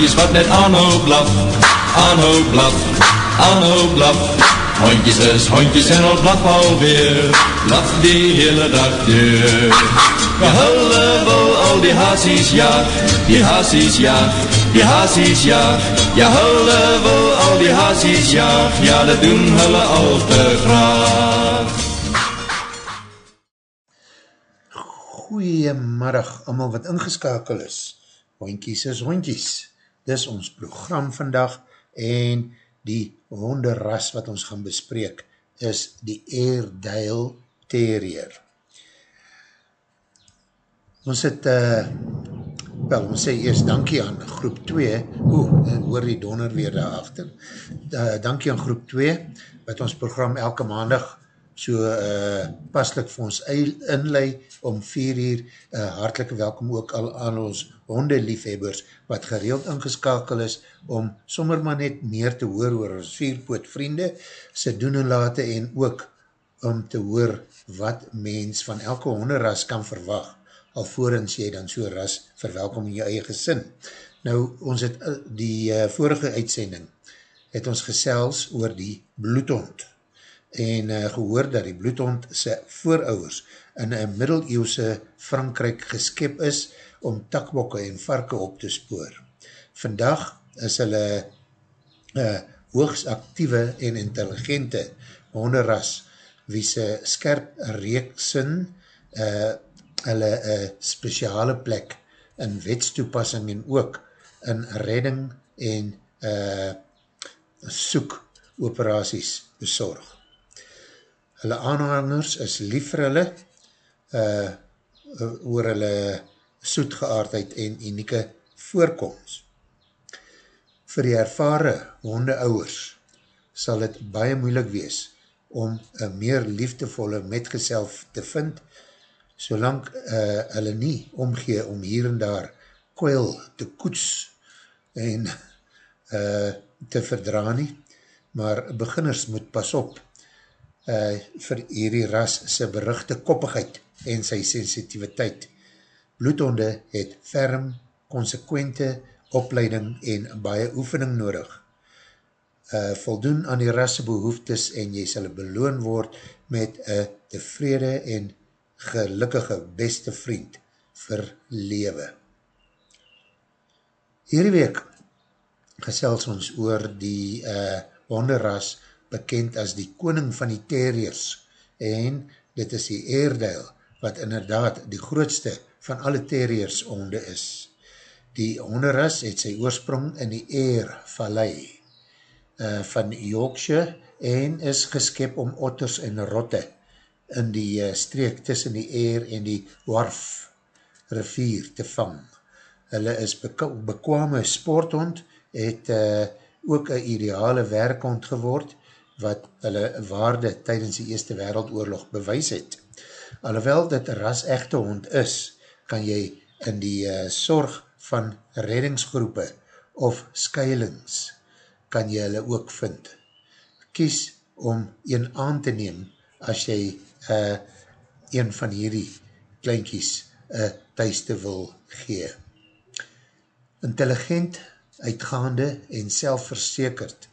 Hondjes wat net aanhou blaf, aanhou blaf, aanhou blaf. Hondjes is hondjes en al blaf alweer, blaf die hele dag deur. Ja, hulle wil al die haasies jaag, die haasies jaag, die haasies jaag. Ja, hulle wil al die haasies jaag, ja, dat doen hulle al te graag. Goeiemiddag, allemaal wat ingeskakel is. Hondjies is hondjies dis ons program vandag en die honderras wat ons gaan bespreek is die Airedale Terrier. Ons het, uh, wel, ons sê eerst dankie aan groep 2, oeh, hoor die donder weer daarachter, uh, dankie aan groep 2, wat ons program elke maandag so uh, paslik vir ons inlei om vier uur, uh, hartelike welkom ook al aan ons hondeliefhebbers wat gereeld ingeskakel is om sommer maar net meer te hoor oor ons vierpoot vriende, sy doen en late en ook om te hoor wat mens van elke honderras kan verwag, alvorens jy dan so ras verwelkom in jou eie gesin. Nou, ons het uh, die uh, vorige uitsending, het ons gesels oor die bloedhond, en uh, gehoor dat die bloedhond sy voorouders in een middeleeuwse Frankrijk geskep is om takbokke en varke op te spoor. Vandag is hulle uh, hoogst actieve en intelligente honderras wie sy skerp reeksin uh, hulle uh, speciale plek in wetstoepassing en ook in redding en uh, soek operaties bezorg hulle aanhangers is lief vir hulle, uh, oor hulle soetgeaardheid en unieke voorkomst. Vir die ervare hondeouwers sal het baie moeilik wees om een meer liefdevolle metgeself te vind, solang uh, hulle nie omgee om hier en daar kwijl te koets en uh, te verdra nie, maar beginners moet pas op uh, vir hierdie ras sy beruchte koppigheid en sy sensitiviteit. Bloedhonde het ferm, consequente opleiding en baie oefening nodig. Uh, voldoen aan die rasse behoeftes en jy sal beloon word met een tevrede en gelukkige beste vriend vir lewe. Hierdie week gesels ons oor die uh, honderras bekend as die koning van die terriers en dit is die Airedale wat inderdaad die grootste van alle terriers honde is. Die honderas het sy oorsprong in die Air Vallei uh, van Yorkshire en is geskep om otters en rotte in die uh, streek tussen die Air en die Warf rivier te vang. Hulle is bekwame sporthond, het uh, ook een ideale werkhond geword wat hulle waarde tydens die Eerste Wereldoorlog bewys het. Alhoewel dit ras echte hond is, kan jy in die uh, sorg van reddingsgroepe of skuilings kan jy hulle ook vind. Kies om een aan te neem as jy uh, een van hierdie kleinkies uh, thuiste wil gee. Intelligent, uitgaande en selfverzekerd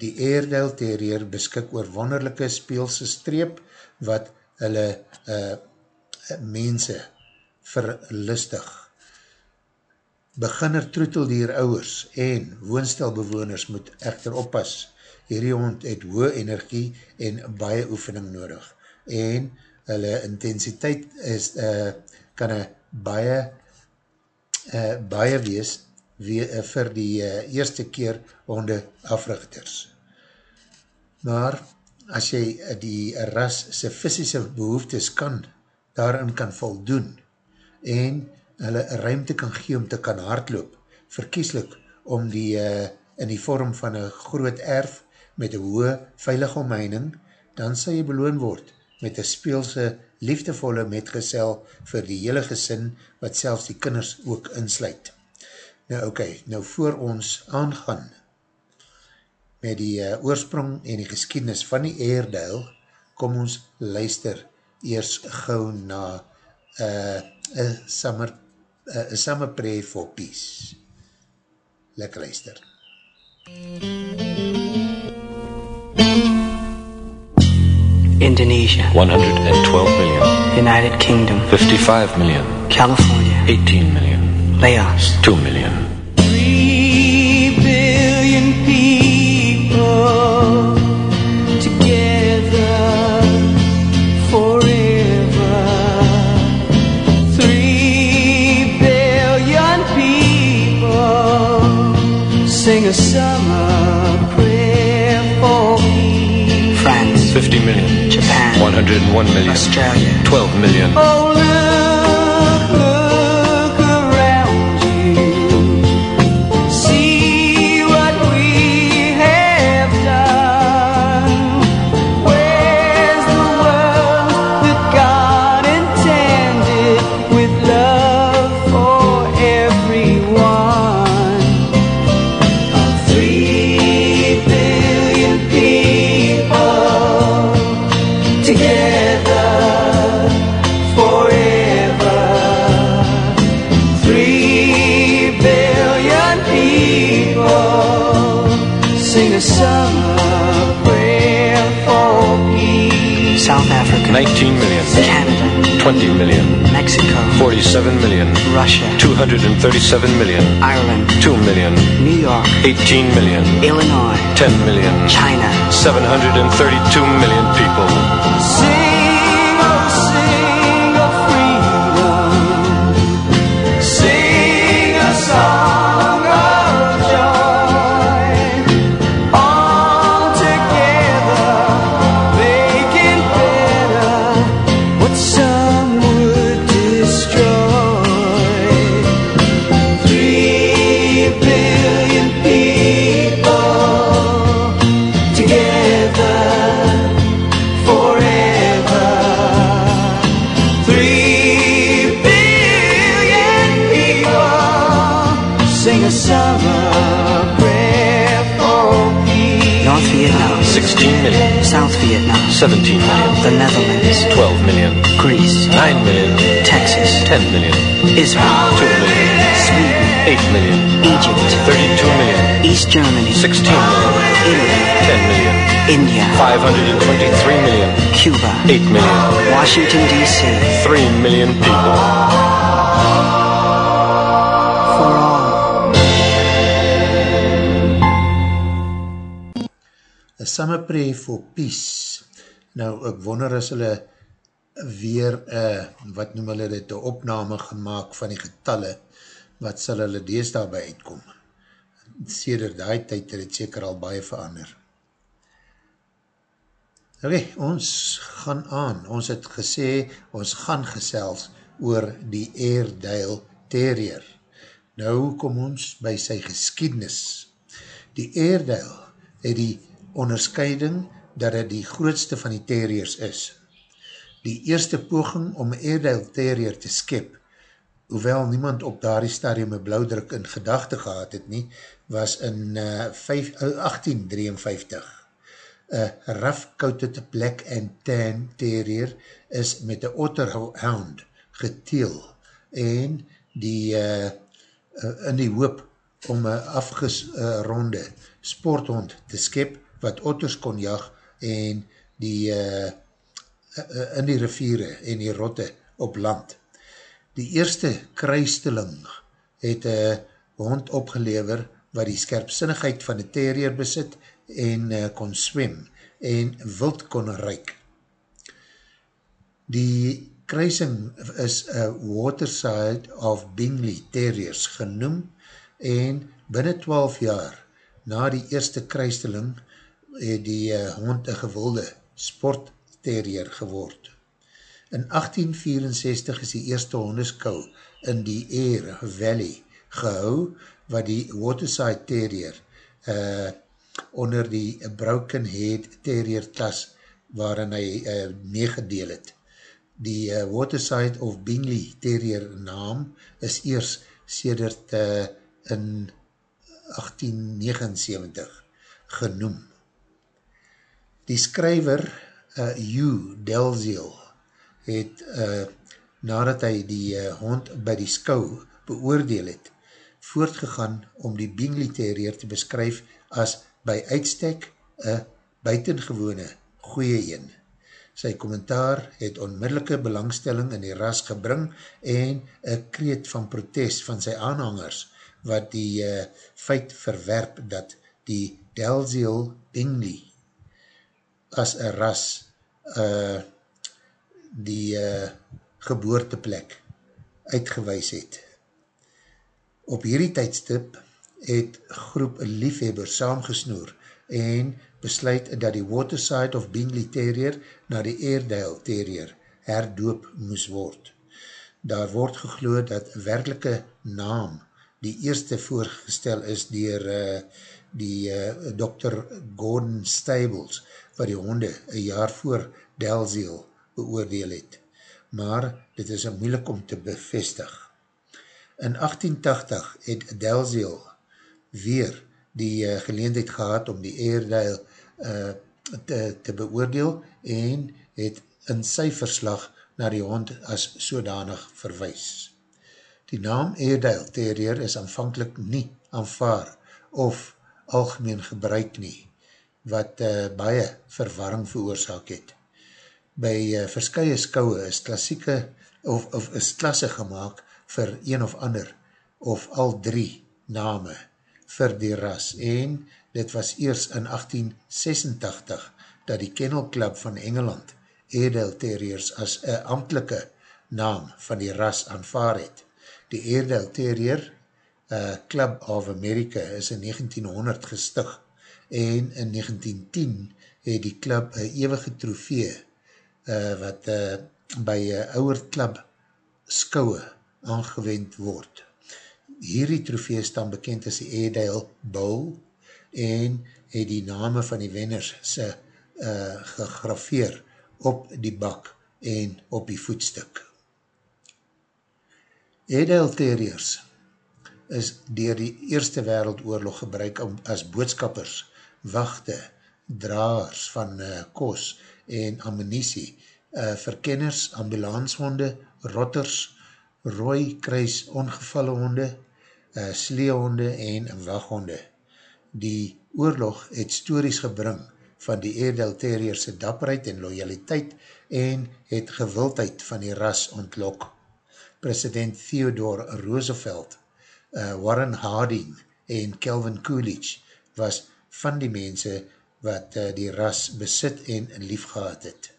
Die Airedale Terrier beskik oor wonderlijke speelse streep wat hulle uh, mense verlustig. Beginner troeteldier ouwers en woonstelbewoners moet echter oppas. Hierdie hond het hoë energie en baie oefening nodig. En hulle intensiteit is, uh, kan een baie, uh, baie wees wie, uh, vir die uh, eerste keer honde africhters maar as jy die ras sy fysische behoeftes kan, daarin kan voldoen, en hulle ruimte kan gee om te kan hardloop, verkieslik om die, uh, in die vorm van een groot erf met een hoë veilige omheining, dan sal jy beloon word met een speelse liefdevolle metgesel vir die hele gesin, wat selfs die kinders ook insluit. Nou oké, okay, nou voor ons aangaan met die uh, oorsprong en die geschiedenis van die Airedale, kom ons luister eers gauw na uh, a, summer, uh, a summer prayer for peace. Lekker luister. Indonesia. 112 million. United Kingdom. 55 million. California. 18 million Laos 2 million. Three billion people together forever. Three billion people sing a summer prayer for me. France. 50 million. Japan. 101 million. Australia. 12 million. Oh, 47 million Russia. 237 million Ireland. 2 million New York. 18 million Illinois. 10 million China. 732 million people 17 million. The Netherlands. 12 million. Greece. 9 million. Texas. 10 million. Israel. 2 million. Sweden. 8 million. Egypt. 32 million. East Germany. 16 million. Italy. 10 million. India. 523 million. Cuba. 8 million. Washington D.C. 3 million people. For all. A Summer Prayer for Peace. Nou, ek wonder as hulle weer, uh, wat noem hulle dit, een opname gemaakt van die getalle, wat sal hulle dees daarby uitkom. Seder die tyd het het seker al baie verander. Ok, ons gaan aan. Ons het gesê, ons gaan gesels oor die Airedale Terrier. Nou kom ons by sy geskiednis. Die Airedale het die onderscheiding dat het die grootste van die terriers is. Die eerste poging om Airedale Terrier te skep, hoewel niemand op daardie stadium een blauwdruk in gedachte gehad het nie, was in uh, 5, uh, 1853. Een rough-coated black and tan terrier is met een otterhound geteel en die uh, in die hoop om een afgesronde sporthond te skep wat otters kon jag en die uh, in die riviere en die rotte op land. Die eerste kruisteling het een hond opgelever wat die skerpsinnigheid van die terrier besit en uh, kon swem en wild kon reik. Die kruising is a Waterside of Bingley Terriers genoem en binnen 12 jaar na die eerste kruisteling het die uh, hond een gewilde sportterrier geword. In 1864 is die eerste hondeskou in die Air Valley gehou wat die Waterside Terrier uh, onder die Broken Head Terrier klas waarin hy uh, meegedeel het. Die uh, Waterside of Bingley Terrier naam is eers sedert uh, in 1879 genoem. Die skryver uh, Hugh Delzeel het uh, nadat hy die uh, hond by die skou beoordeel het, voortgegaan om die Bingley Terrier te beskryf as by uitstek een buitengewone goeie een. Sy kommentaar het onmiddellike belangstelling in die ras gebring en een kreet van protest van sy aanhangers wat die uh, feit verwerp dat die Delzeel Bingley as een ras uh, die uh, geboorteplek uitgewys het. Op hierdie tydstip het groep liefhebbers saamgesnoer en besluit dat die Waterside of Bingley Terrier na die Airedale Terrier herdoop moes word. Daar word gegloed dat werkelike naam die eerste voorgestel is dier uh, die uh, Dr. Gordon Stables wat die honde een jaar voor Delzeel beoordeel het. Maar dit is moeilik om te bevestig. In 1880 het Delzeel weer die uh, geleendheid gehad om die Airedale uh, te, te beoordeel en het in sy verslag na die hond as sodanig verwijs. Die naam Airedale Terrier is aanvankelijk nie aanvaar of algemeen gebruik nie, wat uh, baie verwarring veroorzaak het. By uh, verskye skouwe is klassieke of, of is klasse gemaakt vir een of ander of al drie name vir die ras en dit was eers in 1886 dat die Kennel Club van Engeland Airedale Terriers as een amtelike naam van die ras aanvaar het. Die Airedale Terrier uh, Club of America is in 1900 gestig en in 1910 het die club een eeuwige trofee uh, wat uh, by een ouwer club skouwe aangewend word hierdie trofee staan bekend as die Airedale Bowl en het die name van die wenners se uh, gegrafeer op die bak en op die voetstuk. Airedale Terriers is dier die Eerste Wereldoorlog gebruik om, as boodskappers, wachte, draers van uh, kos en ammunisie, uh, verkenners, ambulanshonde, rotters, rooi kruis ongevalle honde, uh, sleehonde en waghonde. Die oorlog het stories gebring van die Airedale Terrierse dapperheid en loyaliteit en het gewildheid van die ras ontlok. President Theodore Roosevelt, uh, Warren Harding en Calvin Coolidge was van die mense wat uh, die ras besit en lief gehad het.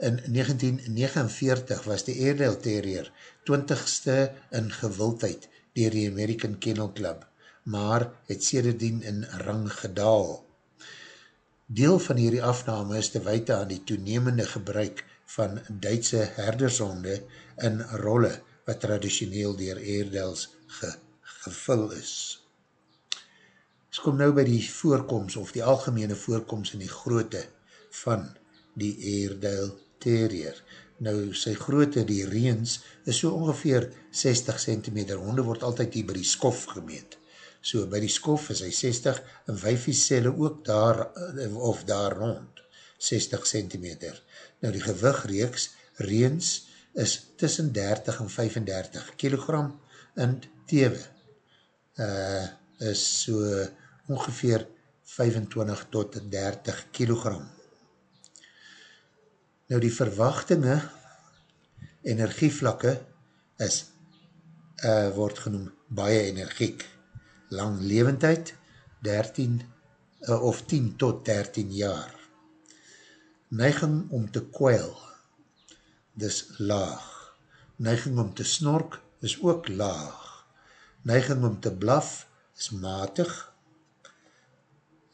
In 1949 was die Airedale Terrier 20ste in gewildheid dier die American Kennel Club, maar het sederdien in rang gedaal. Deel van hierdie afname is te weite aan die toenemende gebruik van Duitse herdershonde in rolle wat traditioneel dier Airedales ge, gevul is. Ons kom nou by die voorkomst of die algemene voorkomst in die grootte van die Airedale Terrier. Nou, sy grootte, die reens, is so ongeveer 60 cm. Honde word altyd hier by die skof gemeet. So, by die skof is hy 60 en wijfies selle ook daar, eh, of daar rond, 60 cm. Nou, die gewigreeks, reens, is tussen 30 en 35 kilogram en tewe uh, is so ongeveer 25 tot 30 kilogram. Nou die verwachtinge, energievlakke is, uh, word genoem baie energiek. Lang levendheid, 13 uh, of 10 tot 13 jaar. Neiging om te kwijl, dis laag. Neiging om te snork, is ook laag. Neiging om te blaf, is matig.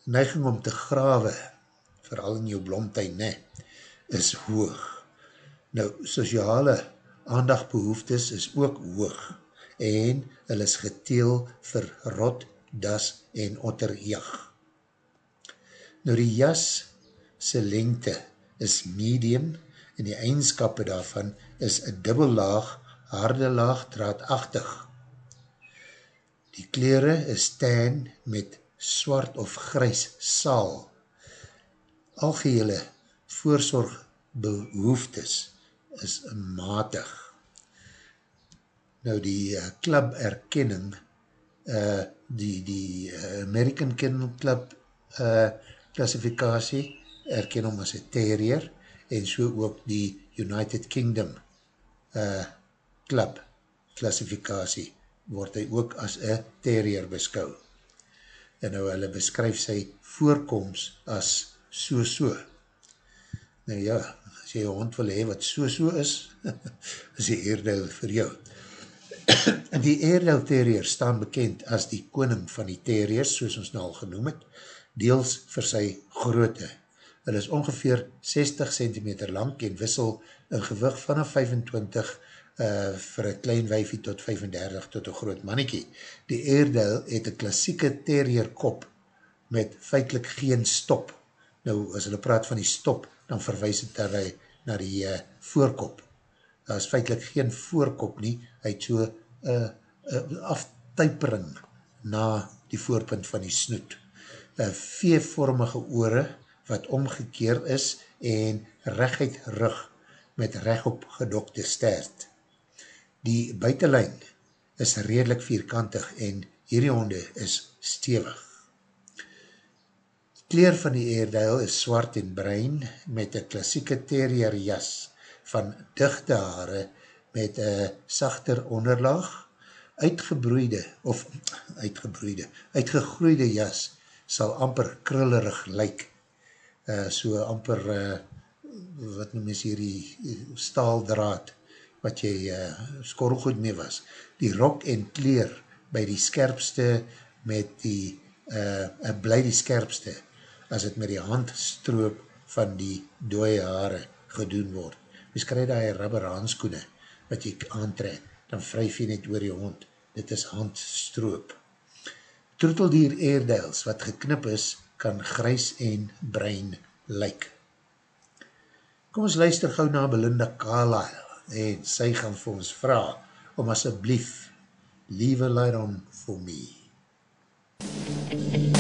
Neiging om te grawe, vooral in jou blomtuin, ne, is hoog. Nou, sociale aandagbehoeftes is ook hoog en hulle is geteel vir rot, das en otterjag. Nou die jas sy lengte is medium en die eigenskap daarvan is een dubbellaag, harde laag, draadachtig. Die kleren is tan met swart of grys saal. Algehele voorzorgbehoeftes is matig. Nou die uh, club erkenning, uh, die, die uh, American Kennel Club uh, klassifikatie, erken hom as een terrier, en so ook die United Kingdom uh, Club klassifikatie, word hy ook as een terrier beskou. En nou hulle beskryf sy voorkomst as so so. Nou ja, as jy een hond wil hee wat so so is, is die eerdeel vir jou. die Airedale Terrier staan bekend as die koning van die terriers, soos ons nou al genoem het, deels vir sy groote. Hulle is ongeveer 60 cm lang en wissel een gewig van 25 uh, vir een klein wijfie tot 35 tot een groot mannetjie. Die Airedale het een klassieke terrier kop met feitlik geen stop. Nou, as hulle praat van die stop, dan verwijs het daar na die uh, voorkop daar is feitlik geen voorkop nie, hy het so uh, uh, aftuipering na die voorpunt van die snoet. Uh, veevormige oore wat omgekeerd is en rechtheid rug met rechtop gedokte stert. Die buitenlijn is redelijk vierkantig en hierdie honde is stevig. Kleer van die eerduil is swart en bruin met een klassieke terrier jas van dichte haare met een sachter onderlaag, uitgebroeide, of uitgebroeide, uitgegroeide jas sal amper krullerig lyk, uh, so amper, uh, wat noem is hier die staaldraad, wat jy uh, skorrelgoed mee was. Die rok en kleer by die skerpste met die, uh, bly die skerpste, as het met die handstroop van die dooie haare gedoen word jy skryf daar rubber handskoene wat jy aantrek, dan vryf jy net oor die hond, dit is handstroop. Troeteldier eerdels wat geknip is, kan grys en brein lyk. Kom ons luister gauw na Belinda Carlisle en sy gaan vir ons vraag om asjeblief Leave a light on for me. Take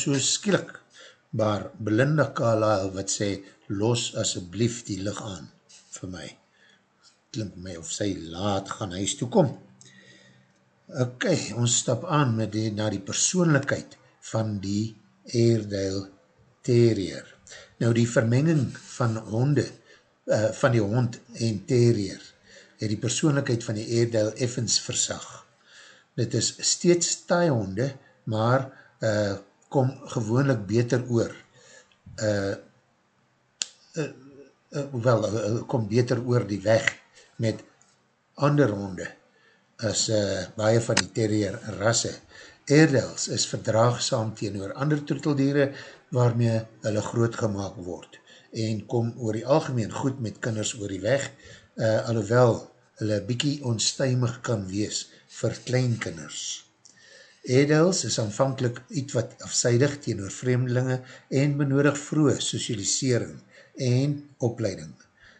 so skielik. Maar Belinda Carlisle wat sê, los asjeblief die lig aan vir my. Klink my of sy laat gaan huis toekom. Ok, ons stap aan met die, na die persoonlijkheid van die Airedale Terrier. Nou die vermenging van honde, uh, van die hond en Terrier, het die persoonlijkheid van die Airedale effens versag. Dit is steeds taai honde, maar uh, kom gewoonlik beter oor. Uh, uh, uh, wel, uh, kom beter oor die weg met ander honde as uh, baie van die terrier rasse. Airedales is verdraagsaam teenoor ander troeteldiere waarmee hulle groot gemaakt word en kom oor die algemeen goed met kinders oor die weg, uh, alhoewel hulle bykie onstuimig kan wees vir kleinkinders. Airedales is aanvankelijk iets wat afseidig teenoor vreemdelinge en benodig vroege socialisering en opleiding.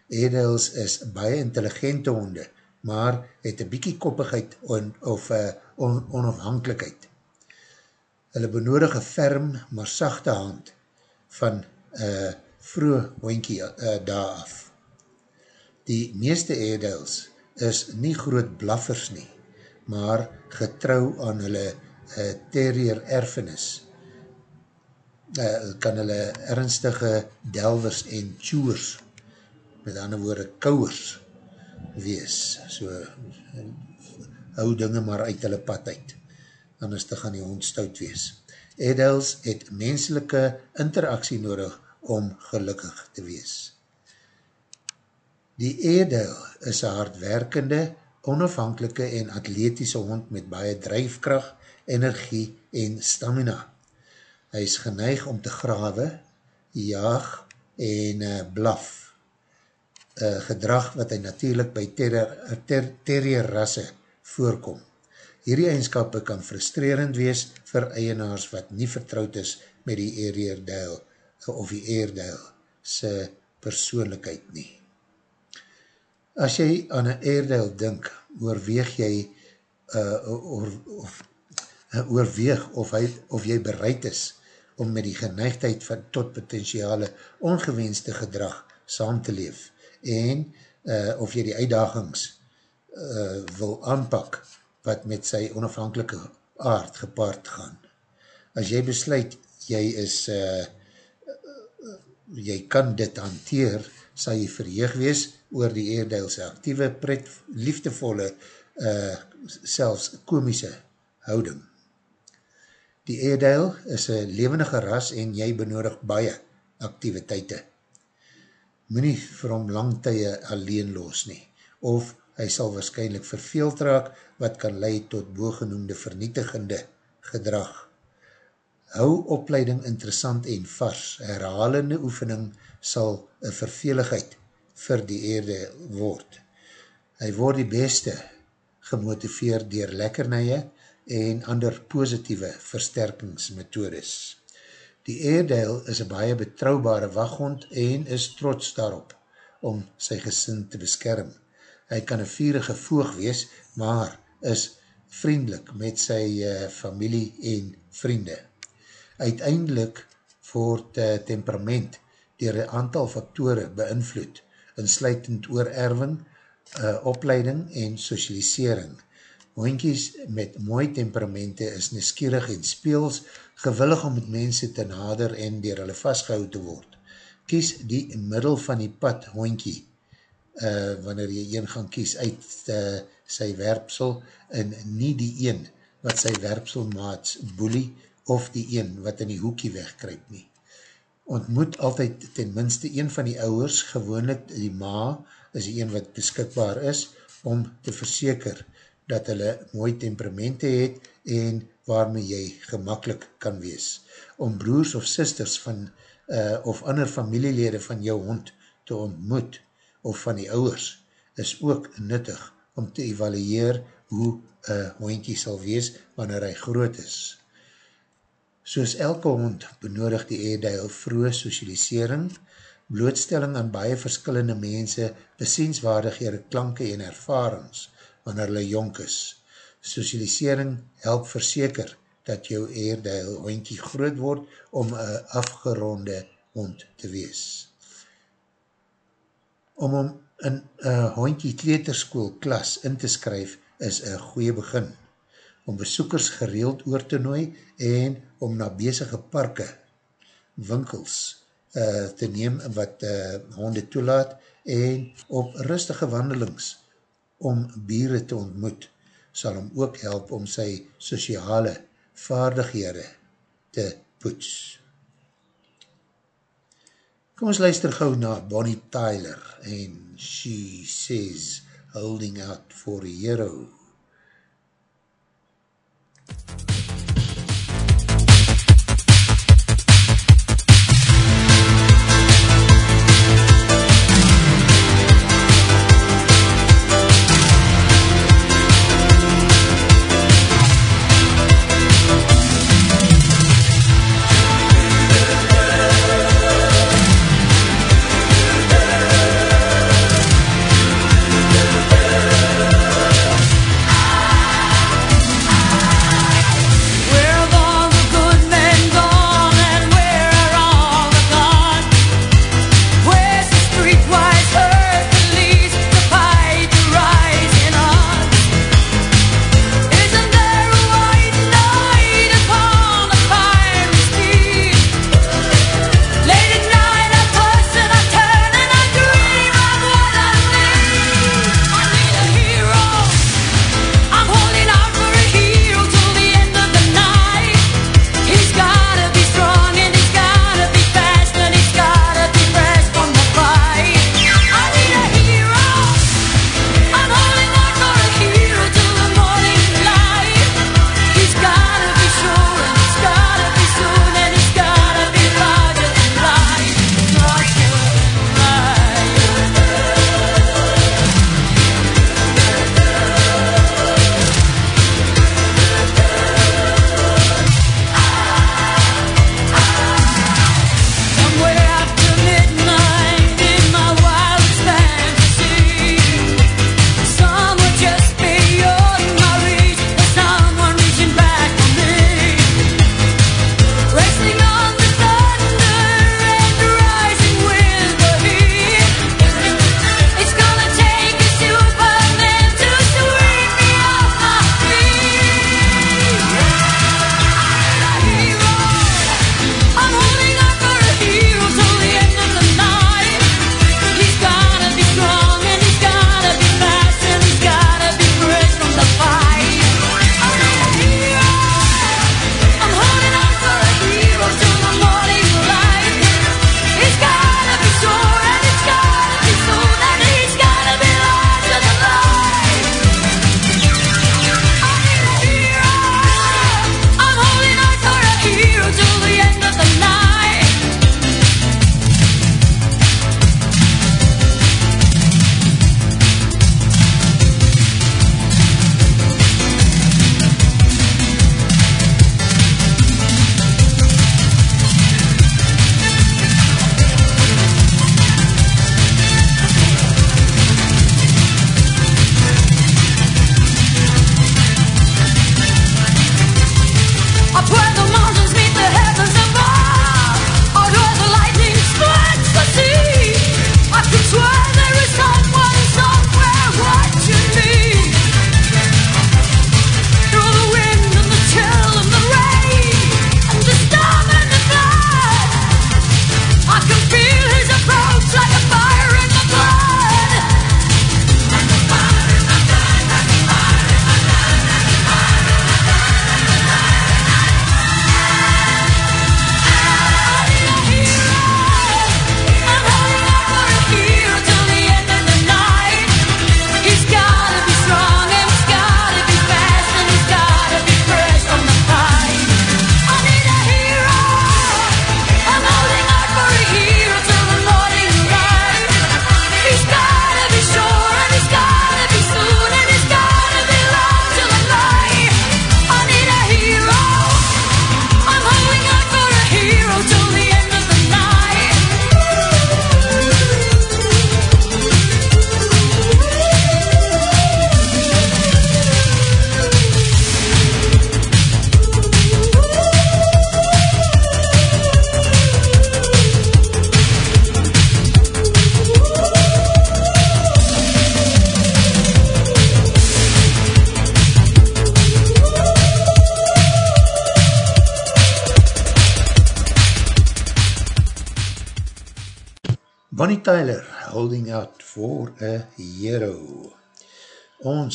Airedales is baie intelligente honde, maar het een bykie koppigheid on, of uh, on, onafhankelijkheid. Hulle benodig een ferm, maar sachte hand van uh, vroeg hoinkie uh, daar af. Die meeste Airedales is nie groot blaffers nie, maar getrou aan hulle uh, terrier erfenis. Uh, kan hulle ernstige delvers en chewers, met ander woorde kouwers, wees. So, hou dinge maar uit hulle pad uit. Anders te gaan die hond stout wees. Edels het menselike interaksie nodig om gelukkig te wees. Die Edel is een hardwerkende, onafhankelike en atletische hond met baie drijfkracht, energie en stamina. Hy is geneig om te grawe, jaag en uh, blaf uh, gedrag wat hy natuurlijk by terrier ter, ter, rasse voorkom. Hierdie eigenskap kan frustrerend wees vir eienaars wat nie vertrouwd is met die eerdeel of die eerdeel sy persoonlijkheid nie. As jy aan een eerdeel dink, oorweeg jy uh, of, uh, oorweeg of, hy, of jy bereid is om met die geneigdheid van tot potentiale ongewenste gedrag saam te leef en uh, of jy die uitdagings uh, wil aanpak wat met sy onafhankelike aard gepaard gaan. As jy besluit, jy is uh, jy kan dit hanteer, sal jy verheeg wees oor die eerdeelse actieve, pret, liefdevolle, uh, selfs komische houding. Die eerdeel is een levendige ras en jy benodig baie activiteite moet nie vir hom lang tye alleen los nie, of hy sal waarschijnlijk verveeld raak wat kan leid tot boogenoemde vernietigende gedrag. Hou opleiding interessant en vars, herhalende oefening sal een verveligheid vir die eerde word. Hy word die beste gemotiveerd dier lekkernije en ander positieve versterkingsmethodes. Die Airedale is een baie betrouwbare waghond en is trots daarop om sy gesin te beskerm. Hy kan een vierige voog wees, maar is vriendelik met sy uh, familie en vriende. Uiteindelik word uh, temperament dier een aantal faktore beïnvloed, insluitend oorerving, uh, opleiding en socialisering. Hoinkies met mooi temperamente is neskierig en speels, gewillig om met mense te nader en dier hulle vastgehou te word. Kies die middel van die pad hoinkie, uh, wanneer jy een gaan kies uit uh, sy werpsel, en nie die een wat sy werpselmaats boelie, of die een wat in die hoekie wegkryp nie. Ontmoet altyd ten minste een van die ouwers, gewoonlik die ma, is die een wat beskikbaar is, om te verseker, dat hulle mooi temperamente het en waarmee jy gemakkelijk kan wees. Om broers of sisters van uh, of ander familielede van jou hond te ontmoet of van die ouwers is ook nuttig om te evalueer hoe een hondje sal wees wanneer hy groot is. Soos elke hond benodig die eedeil vroege socialisering, blootstelling aan baie verskillende mense, besienswaardighede, klanke en ervarings, wanneer hulle jonk is. Socialisering help verseker dat jou eerde hondkie groot word om een afgeronde hond te wees. Om om in een hondkie kleterskool klas in te skryf is een goeie begin. Om besoekers gereeld oor te nooi en om na bezige parke, winkels uh, te neem wat uh, honde toelaat en op rustige wandelings om bieren te ontmoet sal hom ook help om sy sociale vaardighede te poets. Kom ons luister gauw na Bonnie Tyler en She Says Holding Out for a Hero. Bonnie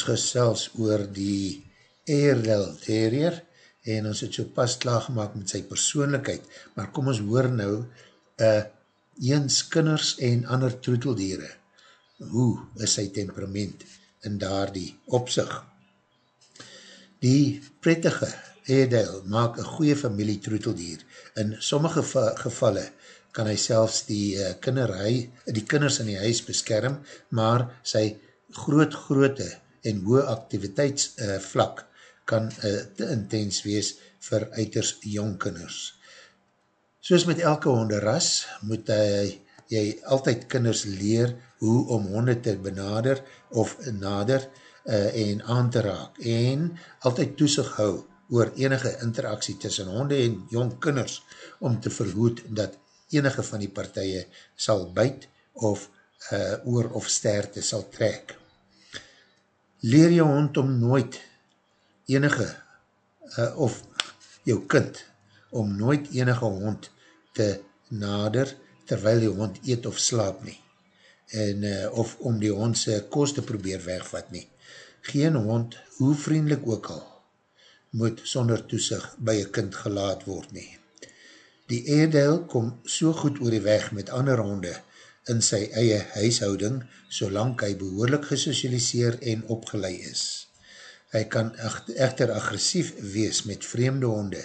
gesels oor die Airedale Terrier en ons het so pas klaargemaak met sy persoonlijkheid, maar kom ons hoor nou uh, eens kinders en ander troeteldiere. Hoe is sy temperament in daar die opzicht? Die prettige Airedale maak een goeie familie troeteldier. In sommige gevalle kan hy selfs die, uh, kinderhui, die kinders in die huis beskerm, maar sy groot groote en hoë activiteitsvlak uh, kan uh, te intens wees vir uiters jong kinders. Soos met elke honderras moet hy, jy altyd kinders leer hoe om honde te benader of nader uh, en aan te raak en altyd toesig hou oor enige interaksie tussen honde en jong kinders om te verhoed dat enige van die partije sal byt of uh, oor of sterte sal trek. Leer jou hond om nooit enige uh, of jou kind om nooit enige hond te nader terwyl die hond eet of slaap nie en uh, of om die hond sy kost te probeer wegvat nie. Geen hond, hoe vriendelik ook al, moet sonder toesig by een kind gelaat word nie. Die Airedale kom so goed oor die weg met ander honde in sy eie huishouding, solang hy behoorlik gesocialiseer en opgelei is. Hy kan echter agressief wees met vreemde honde,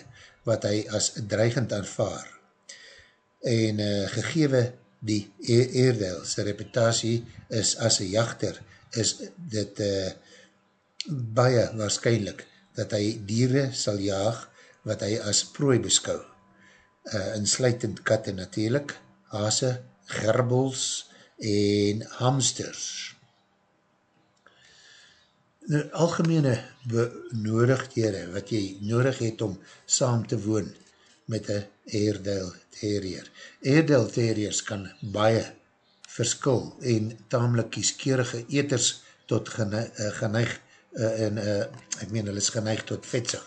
wat hy as dreigend aanvaar. En uh, gegewe die Airedale sy reputatie is as een jachter, is dit uh, baie waarschijnlijk dat hy dieren sal jaag wat hy as prooi beskou uh, insluitend katte natuurlijk, hase, gerbels en hamsters. Nou, algemene benodigdhede wat jy nodig het om saam te woon met een Airedale Terrier. Airedale Terriers kan baie verskil en tamelijk kieskeurige eters tot geneig, uh, geneig uh, en uh, ek meen hulle is geneig tot vetsig.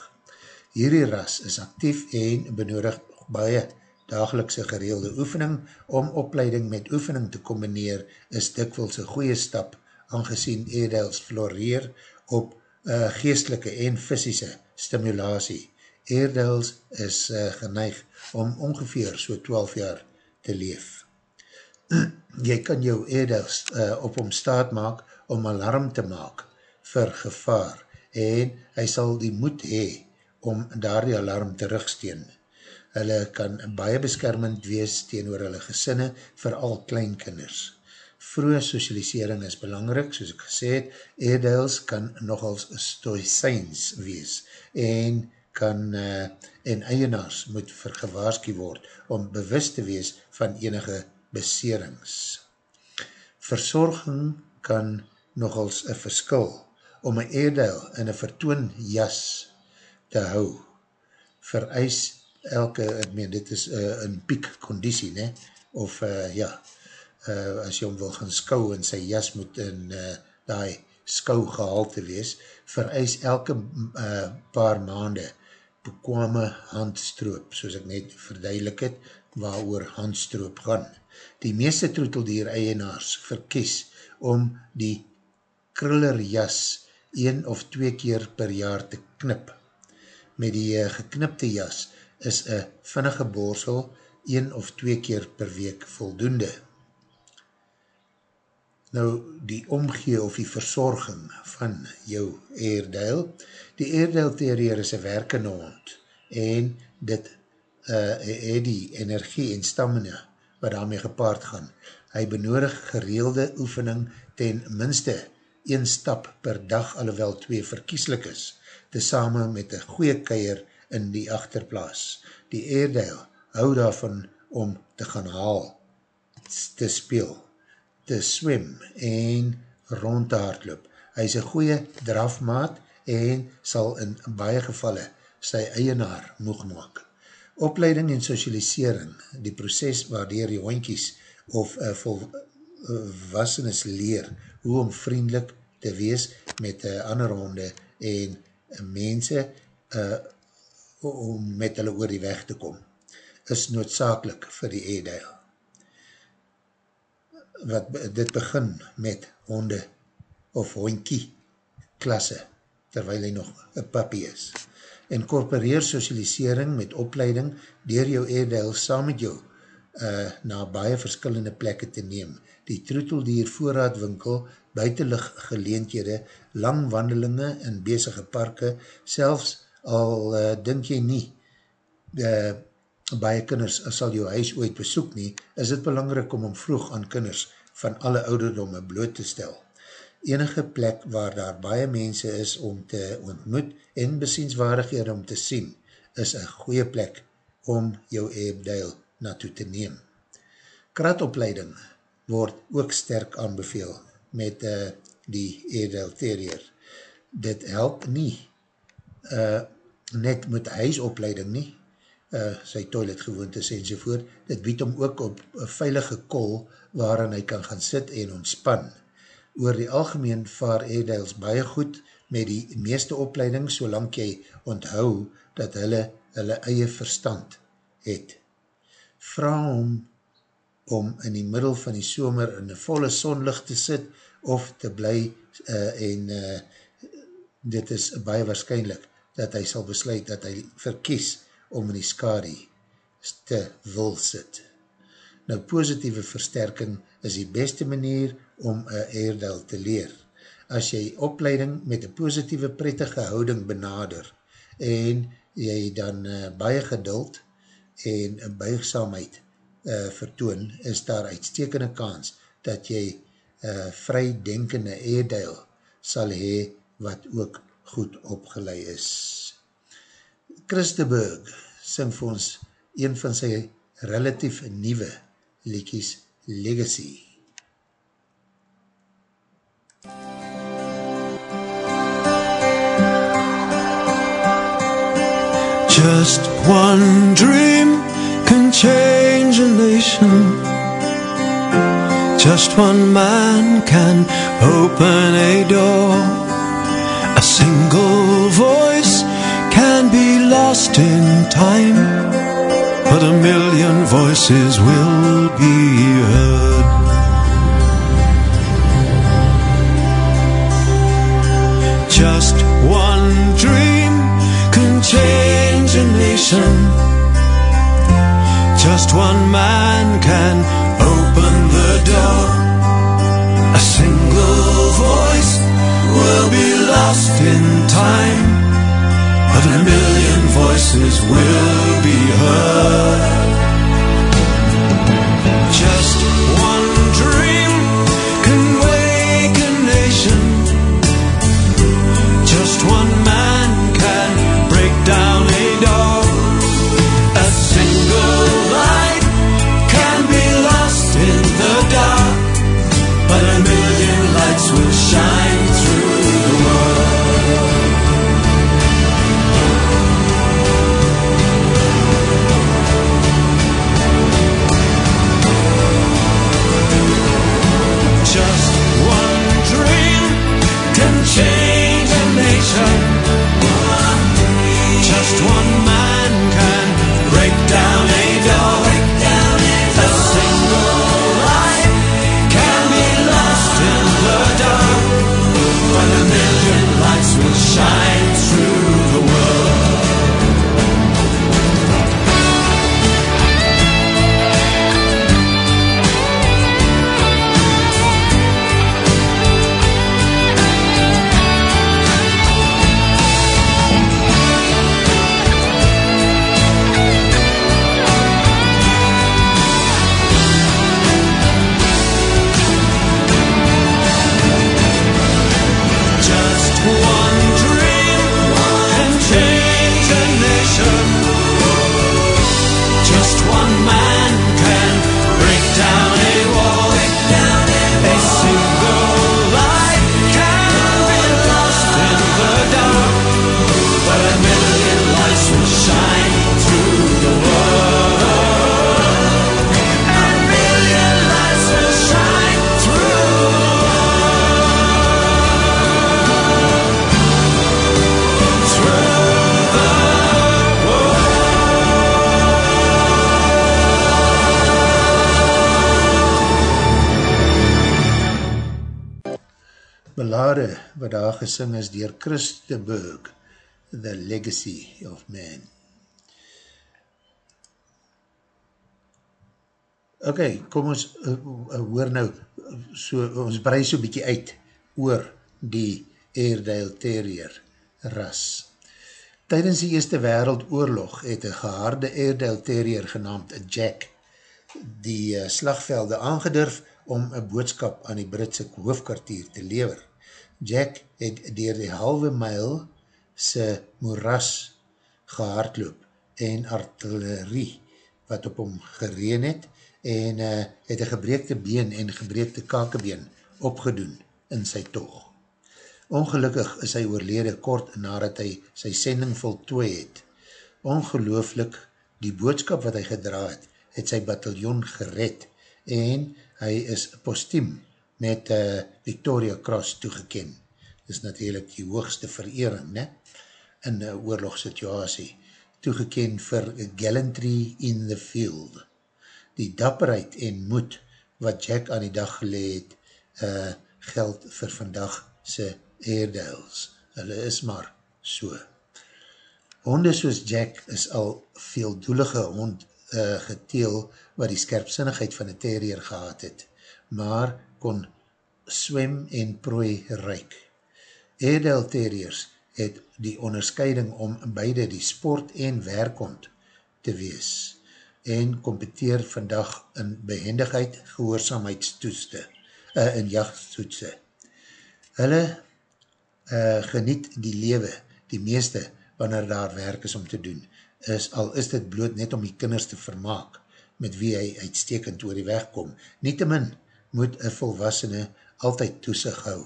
Hierdie ras is actief en benodig baie dagelikse gereelde oefening om opleiding met oefening te combineer is dikwils een goeie stap aangezien Edels floreer op uh, geestelike en fysische stimulatie. Edels is uh, geneig om ongeveer so 12 jaar te leef. Jy kan jou Edels uh, op hom staat maak om alarm te maak vir gevaar en hy sal die moed hee om daar die alarm terugsteen hulle kan baie beskermend wees teenoor hulle gesinne, vooral kleinkinders. Vroege socialisering is belangrik, soos ek gesê het, Airedales kan nogals stoicijns wees en kan uh, en eienaars moet vergewaarski word om bewust te wees van enige beserings. Verzorging kan nogals een verskil om een Airedale in een vertoon jas te hou, vereis elke, ek meen, dit is uh, in piek conditie, ne? of uh, ja, uh, as jy hom wil gaan skou en sy jas moet in uh, die skou gehalte wees, vereis elke uh, paar maande bekwame handstroop, soos ek net verduidelik het, waar oor handstroop gaan. Die meeste troeteldier eienaars verkies om die kruller jas een of twee keer per jaar te knip. Met die geknipte jas is een vinnige borsel een of twee keer per week voldoende. Nou, die omgee of die verzorging van jou Airedale. Die Terrier is een werkende hond en dit uh, het die energie en stamina wat daarmee gepaard gaan. Hy benodig gereelde oefening ten minste een stap per dag, alhoewel twee verkieslik is, tesame met een goeie keier in die achterplaas. Die Airedale hou daarvan om te gaan haal, te speel, te swim en rond te hardloop. Hy is een goeie drafmaat en sal in baie gevalle sy eienaar moeg maak. Opleiding en socialisering, die proces waardeer die hondkies of uh, volwassenes leer hoe om vriendelik te wees met uh, ander honde en mense uh, om met hulle oor die weg te kom, is noodzakelik vir die Edel. wat dit begin met honde of hondkie klasse, terwijl hy nog een puppy is. Incorporeer socialisering met opleiding dier jou Airedale saam met jou uh, na baie verskillende plekke te neem. Die troeteldier voorraadwinkel, buitenlig geleenthede, lang wandelinge in bezige parke, selfs al uh, dink jy nie, uh, baie kinders sal jou huis ooit besoek nie, is het belangrik om om vroeg aan kinders van alle ouderdomme bloot te stel. Enige plek waar daar baie mense is om te ontmoet en besienswaardighede om te sien, is een goeie plek om jou Airedale naartoe te neem. Kratopleiding word ook sterk aanbeveel met uh, die Airedale Terrier. Dit help nie uh, net met huisopleiding nie, uh, sy toiletgewoontes en sovoort, dit bied hom ook op een veilige kol waarin hy kan gaan sit en ontspan. Oor die algemeen vaar Airedales baie goed met die meeste opleiding, solang jy onthou dat hulle hulle eie verstand het. Vraag hom om in die middel van die somer in die volle sonlicht te sit of te bly uh, en uh, dit is baie waarschijnlijk dat hy sal besluit dat hy verkies om in die skadi te wil sit. Nou, positieve versterking is die beste manier om een Airedale te leer. As jy opleiding met een positieve prettige houding benader en jy dan uh, baie geduld en buigsamheid uh, vertoon, is daar uitstekende kans dat jy uh, vry denkende Airedale sal hee wat ook goed opgeleid is. Christeburg sing vir ons een van sy relatief nieuwe liedjes Legacy. Just one dream can change a nation. Just one man can open a door. Single voice can be lost in time, but a million voices will be heard. Just one dream can change a nation. Just one man can open the door. A single lost in time, but a million voices will be heard. Gesing is dier Christenberg, The Legacy of Man. Ok, kom ons uh, uh, hoor nou, so, ons brei so bykie uit oor die Airedale Terrier ras. Tijdens die Eerste Wereldoorlog het een gehaarde Airedale Terrier genaamd Jack die uh, slagvelde aangedurf om een boodskap aan die Britse hoofdkwartier te lever. Jack het dier die halwe myl sy moeras gehaardloop en artillerie wat op hom gereen het en uh, het een gebreekte been en gebreekte kakebeen opgedoen in sy toog. Ongelukkig is hy oorlede kort nadat hy sy sending voltooi het. Ongelooflik, die boodskap wat hy gedra het, het sy bataljon gered en hy is postiem met uh, Victoria Cross toegeken. Dit is natuurlijk die hoogste verering ne? in een oorlogssituasie. Toegeken vir gallantry in the field die dapperheid en moed wat Jack aan die dag geleed uh, geld vir vandag sy Airedales. Hulle is maar so. Honde soos Jack is al veeldoelige hond uh, geteel wat die skerpsinnigheid van die terrier gehad het, maar kon swem en prooi reik. Airedale terriers het die onderscheiding om beide die sport en werkhond te wees en competeer vandag in behendigheid, gehoorzaamheidstoeste, uh, in jachtstoetse. Hulle uh, geniet die lewe, die meeste, wanneer daar werk is om te doen, is, al is dit bloot net om die kinders te vermaak, met wie hy uitstekend oor die weg kom. Nietemin moet een volwassene altyd toesig hou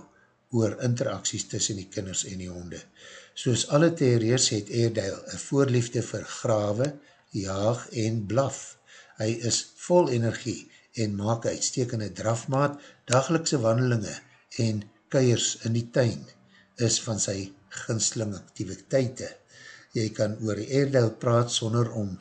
oor interacties tussen die kinders en die honde. Soos alle terriers het Airedale een voorliefde vir grawe, jaag en blaf. Hy is vol energie en maak uitstekende drafmaat, dagelikse wandelinge en kuiers in die tuin is van sy ginsling activiteite. Jy kan oor die Airedale praat sonder om,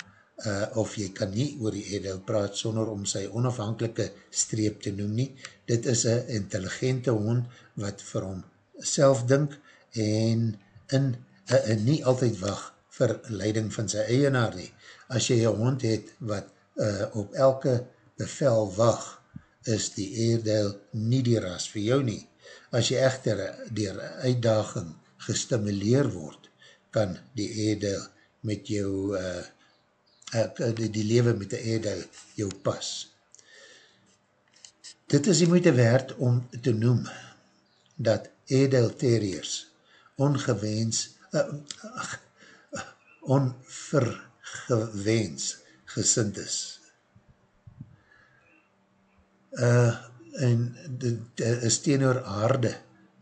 uh, of jy kan nie oor die Airedale praat sonder om sy onafhankelike streep te noem nie. Dit is een intelligente hond wat vir hom self dink en in, uh, uh, nie altyd wacht vir leiding van sy eienaar nie as jy een hond het wat uh, op elke bevel wacht, is die eerdeel nie die ras vir jou nie. As jy echter dier uitdaging gestimuleer word, kan die eerdeel met jou, uh, uh, die, die lewe met die eerdeel jou pas. Dit is die moeite werd om te noem dat eerdeel terriers ongewens, uh, uh, onver gewens gesind is. Uh, en dit is teenoor aarde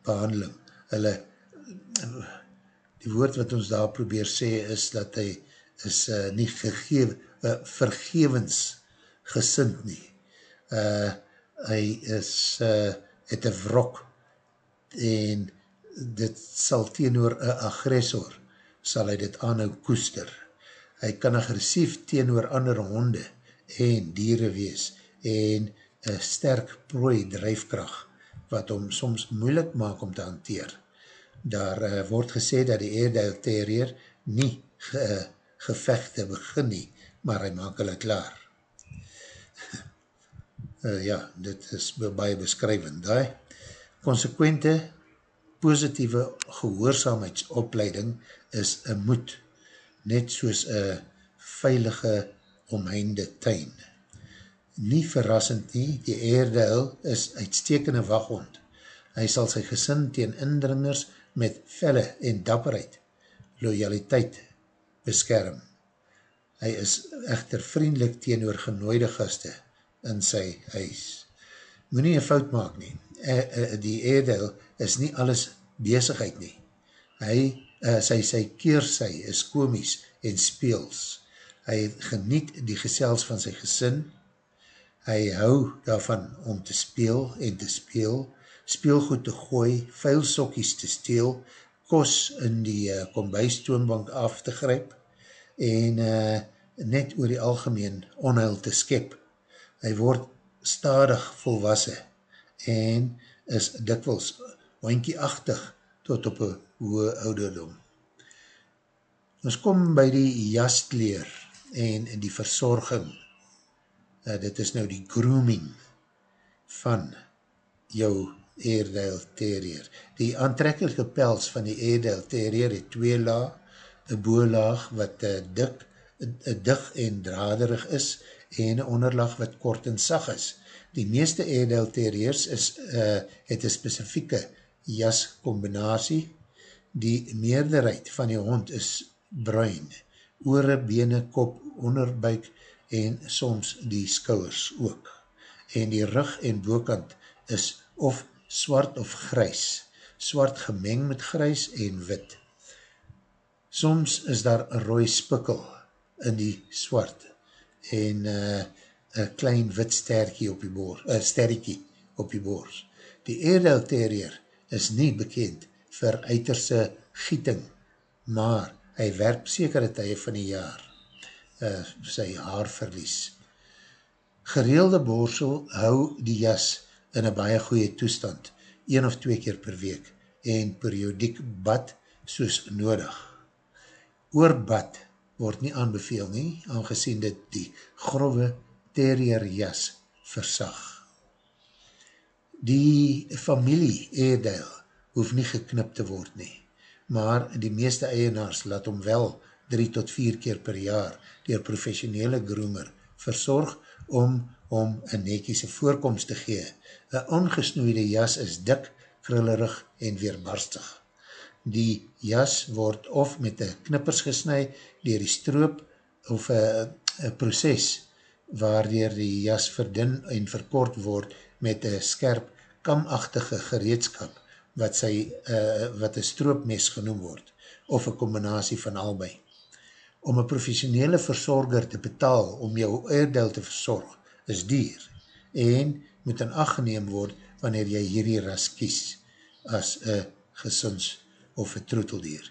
behandeling. Hulle, die woord wat ons daar probeer sê is dat hy is uh, nie gegeef, uh, vergevens gesind nie. Uh, hy is uh, het een wrok en dit sal teenoor een agressor sal hy dit aanhou koester hy kan agressief teenoor ander honde en dieren wees en een sterk prooi drijfkracht wat hom soms moeilik maak om te hanteer. Daar uh, word gesê dat die Airedale Terrier nie uh, gevechte begin nie, maar hy maak hulle klaar. uh, ja, dit is baie beskrywend. Die. Consequente positieve gehoorzaamheidsopleiding is een moed net soos een veilige omheinde tuin. Nie verrassend nie, die Airedale is uitstekende waghond. Hy sal sy gesin teen indringers met velle en dapperheid, loyaliteit beskerm. Hy is echter vriendelik teen oor genooide gaste in sy huis. Moe nie een fout maak nie. Eh, eh, die Airedale is nie alles bezigheid nie. Hy uh, sy, sy keersy is komies en speels. Hy geniet die gesels van sy gesin. Hy hou daarvan om te speel en te speel, speelgoed te gooi, vuilsokkies te steel, kos in die uh, kombuistoonbank af te gryp en uh, net oor die algemeen onheil te skep. Hy word stadig volwasse en is dikwels hoinkie-achtig tot op een hoë ouderdom. Ons kom by die jastkleer en die verzorging. Uh, dit is nou die grooming van jou Airedale Terrier. Die aantrekkelike pels van die Airedale Terrier het twee laag, een boolaag wat uh, dik, uh, dig en draderig is en een onderlag wat kort en sag is. Die meeste Airedale Terriers is, uh, het een specifieke jascombinatie. Die meerderheid van die hond is bruin, oore, bene, kop, onderbuik en soms die skouwers ook. En die rug en bokant is of swart of grys, swart gemeng met grys en wit. Soms is daar rooi spikkel in die swart en uh, een klein wit sterkie op die boor, uh, sterkie op die boors. Die Airedale Terrier is nie bekend vir uiterse gieting, maar hy werp sekere tye van die jaar, uh, sy haar verlies. Gereelde borsel hou die jas in een baie goeie toestand, een of twee keer per week, en periodiek bad soos nodig. Oorbad word nie aanbeveel nie, aangezien dit die grove terrier jas versag. Die familie Airedale hoef nie geknip te word nie maar die meeste eienaars laat om wel 3 tot 4 keer per jaar dier professionele groomer verzorg om om een nekiese voorkomst te gee. Een ongesnoeide jas is dik, krullerig en weerbarstig. Die jas word of met een knippers gesnui dier die stroop of een proces waardier die jas verdun en verkort word met een skerp kamachtige gereedskap wat sy, uh, wat een stroopmes genoem word, of een combinatie van albei. Om een professionele verzorger te betaal om jou oordeel te verzorg, is dier, en moet in acht geneem word wanneer jy hierdie ras kies, as een gesins of een troeteldier.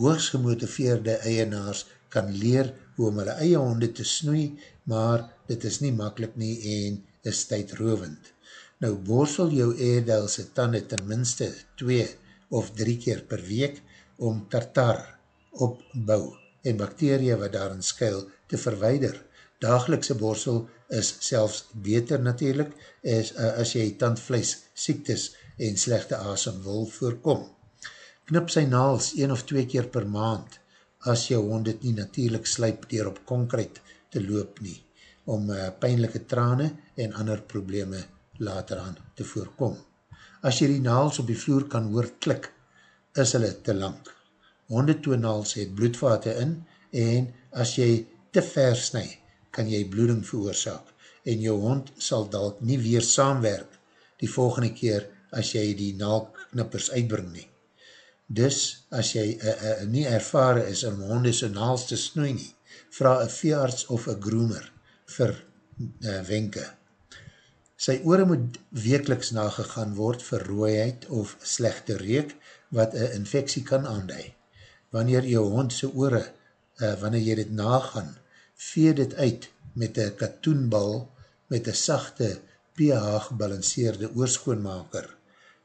Hoogs gemotiveerde eienaars kan leer hoe om hulle eie honde te snoei, maar dit is nie makkelijk nie en is tydrovend. Nou borsel jou eerdelse tanden ten minste 2 of 3 keer per week om tartar opbouw en bakterie wat daarin skuil te verweider. Dagelikse borsel is selfs beter natuurlijk as, as jy tandvlees siektes en slechte asem wil voorkom. Knip sy naals 1 of 2 keer per maand as jou hond het nie natuurlijk slijp dier op konkreet te loop nie om uh, pijnlijke trane en ander probleme later aan te voorkom. As jy die naals op die vloer kan hoor klik, is hulle te lang. Hondetoenaals het bloedvate in en as jy te ver snu, kan jy bloeding veroorzaak en jou hond sal dalk nie weer saamwerk die volgende keer as jy die naalknippers uitbring nie. Dus, as jy uh, uh, nie ervare is om honde so naals te snoei nie, vraag een veearts of een groomer vir uh, wenke. Sy oore moet wekeliks nagegaan word vir rooiheid of slechte reek wat een infectie kan aandui. Wanneer jou hond sy oore, uh, wanneer jy dit nagaan, vee dit uit met een katoenbal met een sachte pH gebalanceerde oorskoonmaker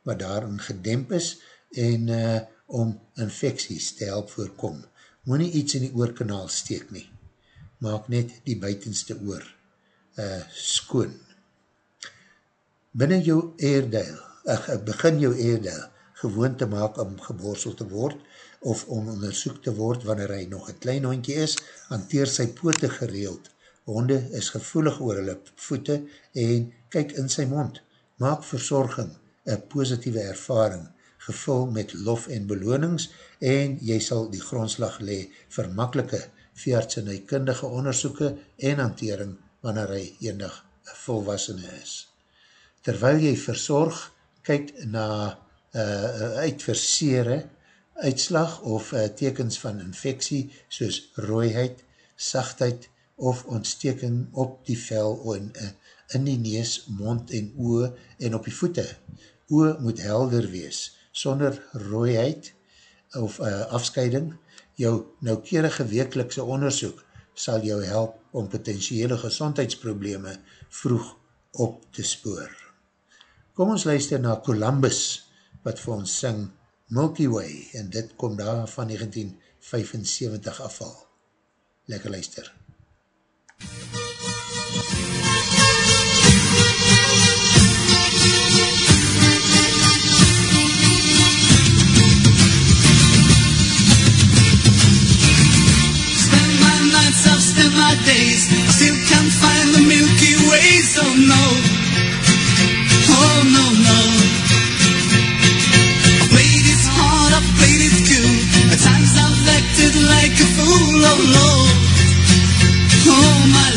wat daarin gedemp is en uh, om infecties te help voorkom. Moe nie iets in die oorkanaal steek nie. Maak net die buitenste oor uh, skoon binnen jou eerdeel, ach, begin jou eerdeel gewoon te maak om geborsel te word of om onderzoek te word wanneer hy nog een klein hondje is, hanteer sy poote gereeld. Honde is gevoelig oor hulle voete en kyk in sy mond. Maak verzorging een positieve ervaring, gevul met lof en belonings en jy sal die grondslag le vir makkelike veerts en kundige onderzoeken en hantering wanneer hy enig volwassene is terwyl jy verzorg, kyk na uh, uitversere uitslag of uh, tekens van infectie soos rooiheid, sachtheid of ontsteking op die vel en, uh, in die nees, mond en oe en op die voete. Oe moet helder wees, sonder rooiheid of uh, afscheiding. Jou noukerige wekelikse onderzoek sal jou help om potentiële gezondheidsprobleme vroeg op te spoor. Kom ons luister na Columbus wat vir ons sing Milky Way en dit kom daar van 1975 afval. Lekker luister. Spend my nights, I've spent my days. I still can't find the Milky Way, so no. Like a fool, oh Lord. Oh my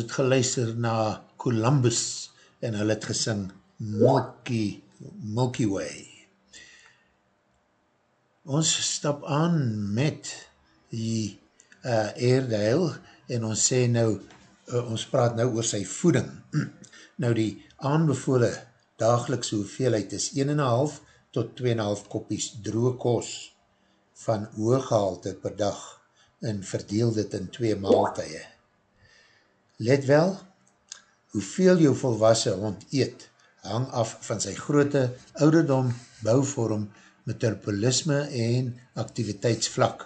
ons het geluister na Columbus en hulle het gesing Milky, Milky Way. Ons stap aan met die uh, Airedale en ons sê nou, uh, ons praat nou oor sy voeding. nou die aanbevole dagelikse hoeveelheid is 1,5 tot 2,5 koppies droge kos van hooggehalte per dag en verdeel dit in twee maaltuie. Let wel, hoeveel jou volwassen hond eet, hang af van sy grote ouderdom, bouwvorm, metabolisme en activiteitsvlak.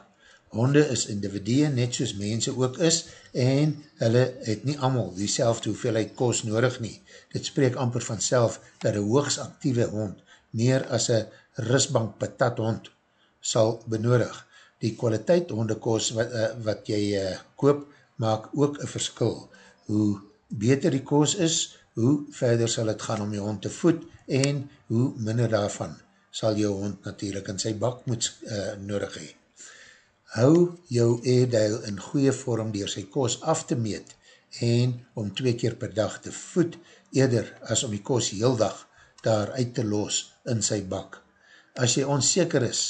Honde is individue net soos mense ook is en hulle het nie allemaal die selfde hoeveelheid kos nodig nie. Dit spreek amper van self dat een hoogs actieve hond meer as een risbank patat hond sal benodig. Die kwaliteit hondekos wat, uh, wat jy uh, koop, maak ook een verskil. Hoe beter die kos is, hoe verder sal het gaan om jou hond te voed en hoe minder daarvan sal jou hond natuurlijk in sy bak moet uh, nodig hee. Hou jou Airedale in goeie vorm dier sy kos af te meet en om twee keer per dag te voed, eerder as om die kos heel dag daar uit te los in sy bak. As jy onzeker is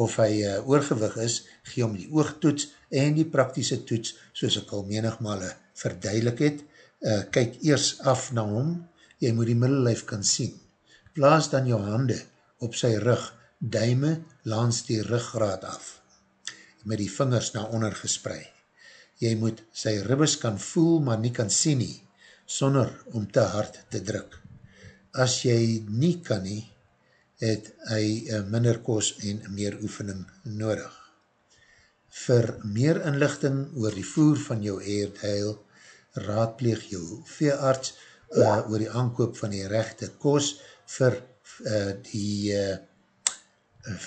of hy uh, oorgewig is, gee om die oogtoets en die praktische toets, soos ek al menigmale verduidelik het, uh, kyk eers af na hom, jy moet die middellijf kan sien. Plaas dan jou hande op sy rug, duime langs die ruggraad af, met die vingers na onder gespreid. Jy moet sy ribbes kan voel, maar nie kan sien nie, sonder om te hard te druk. As jy nie kan nie, het hy minder kos en meer oefening nodig. Vir meer inlichting oor die voer van jou eerdheil, raadpleeg jou veearts uh, oor die aankoop van die rechte kos vir uh, die uh,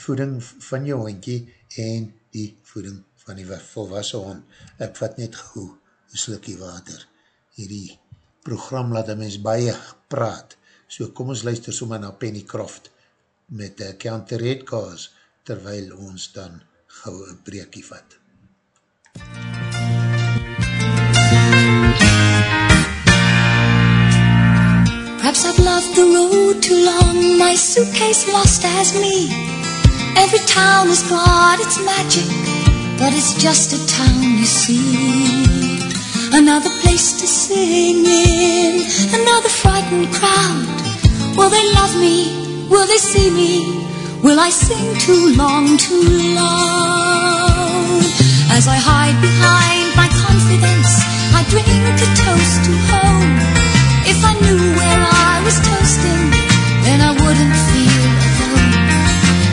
voeding van jou hondje en die voeding van die volwassen hond. Ek vat net gauw een slikkie water. Hierdie program laat een mens baie praat. So kom ons luister soma na Penny Croft met uh, Count the Red Cause terwyl ons dan gauw een breekie vat. Perhaps I've loved the road too long, my suitcase lost as me. Every town has got its magic, but it's just a town you see. Another place to sing in, another frightened crowd. Will they love me? Will they see me? Will I sing too long, too loud? As I hide behind my confidence, I drink a toast to home. If I knew where I was toasting, then I wouldn't feel alone.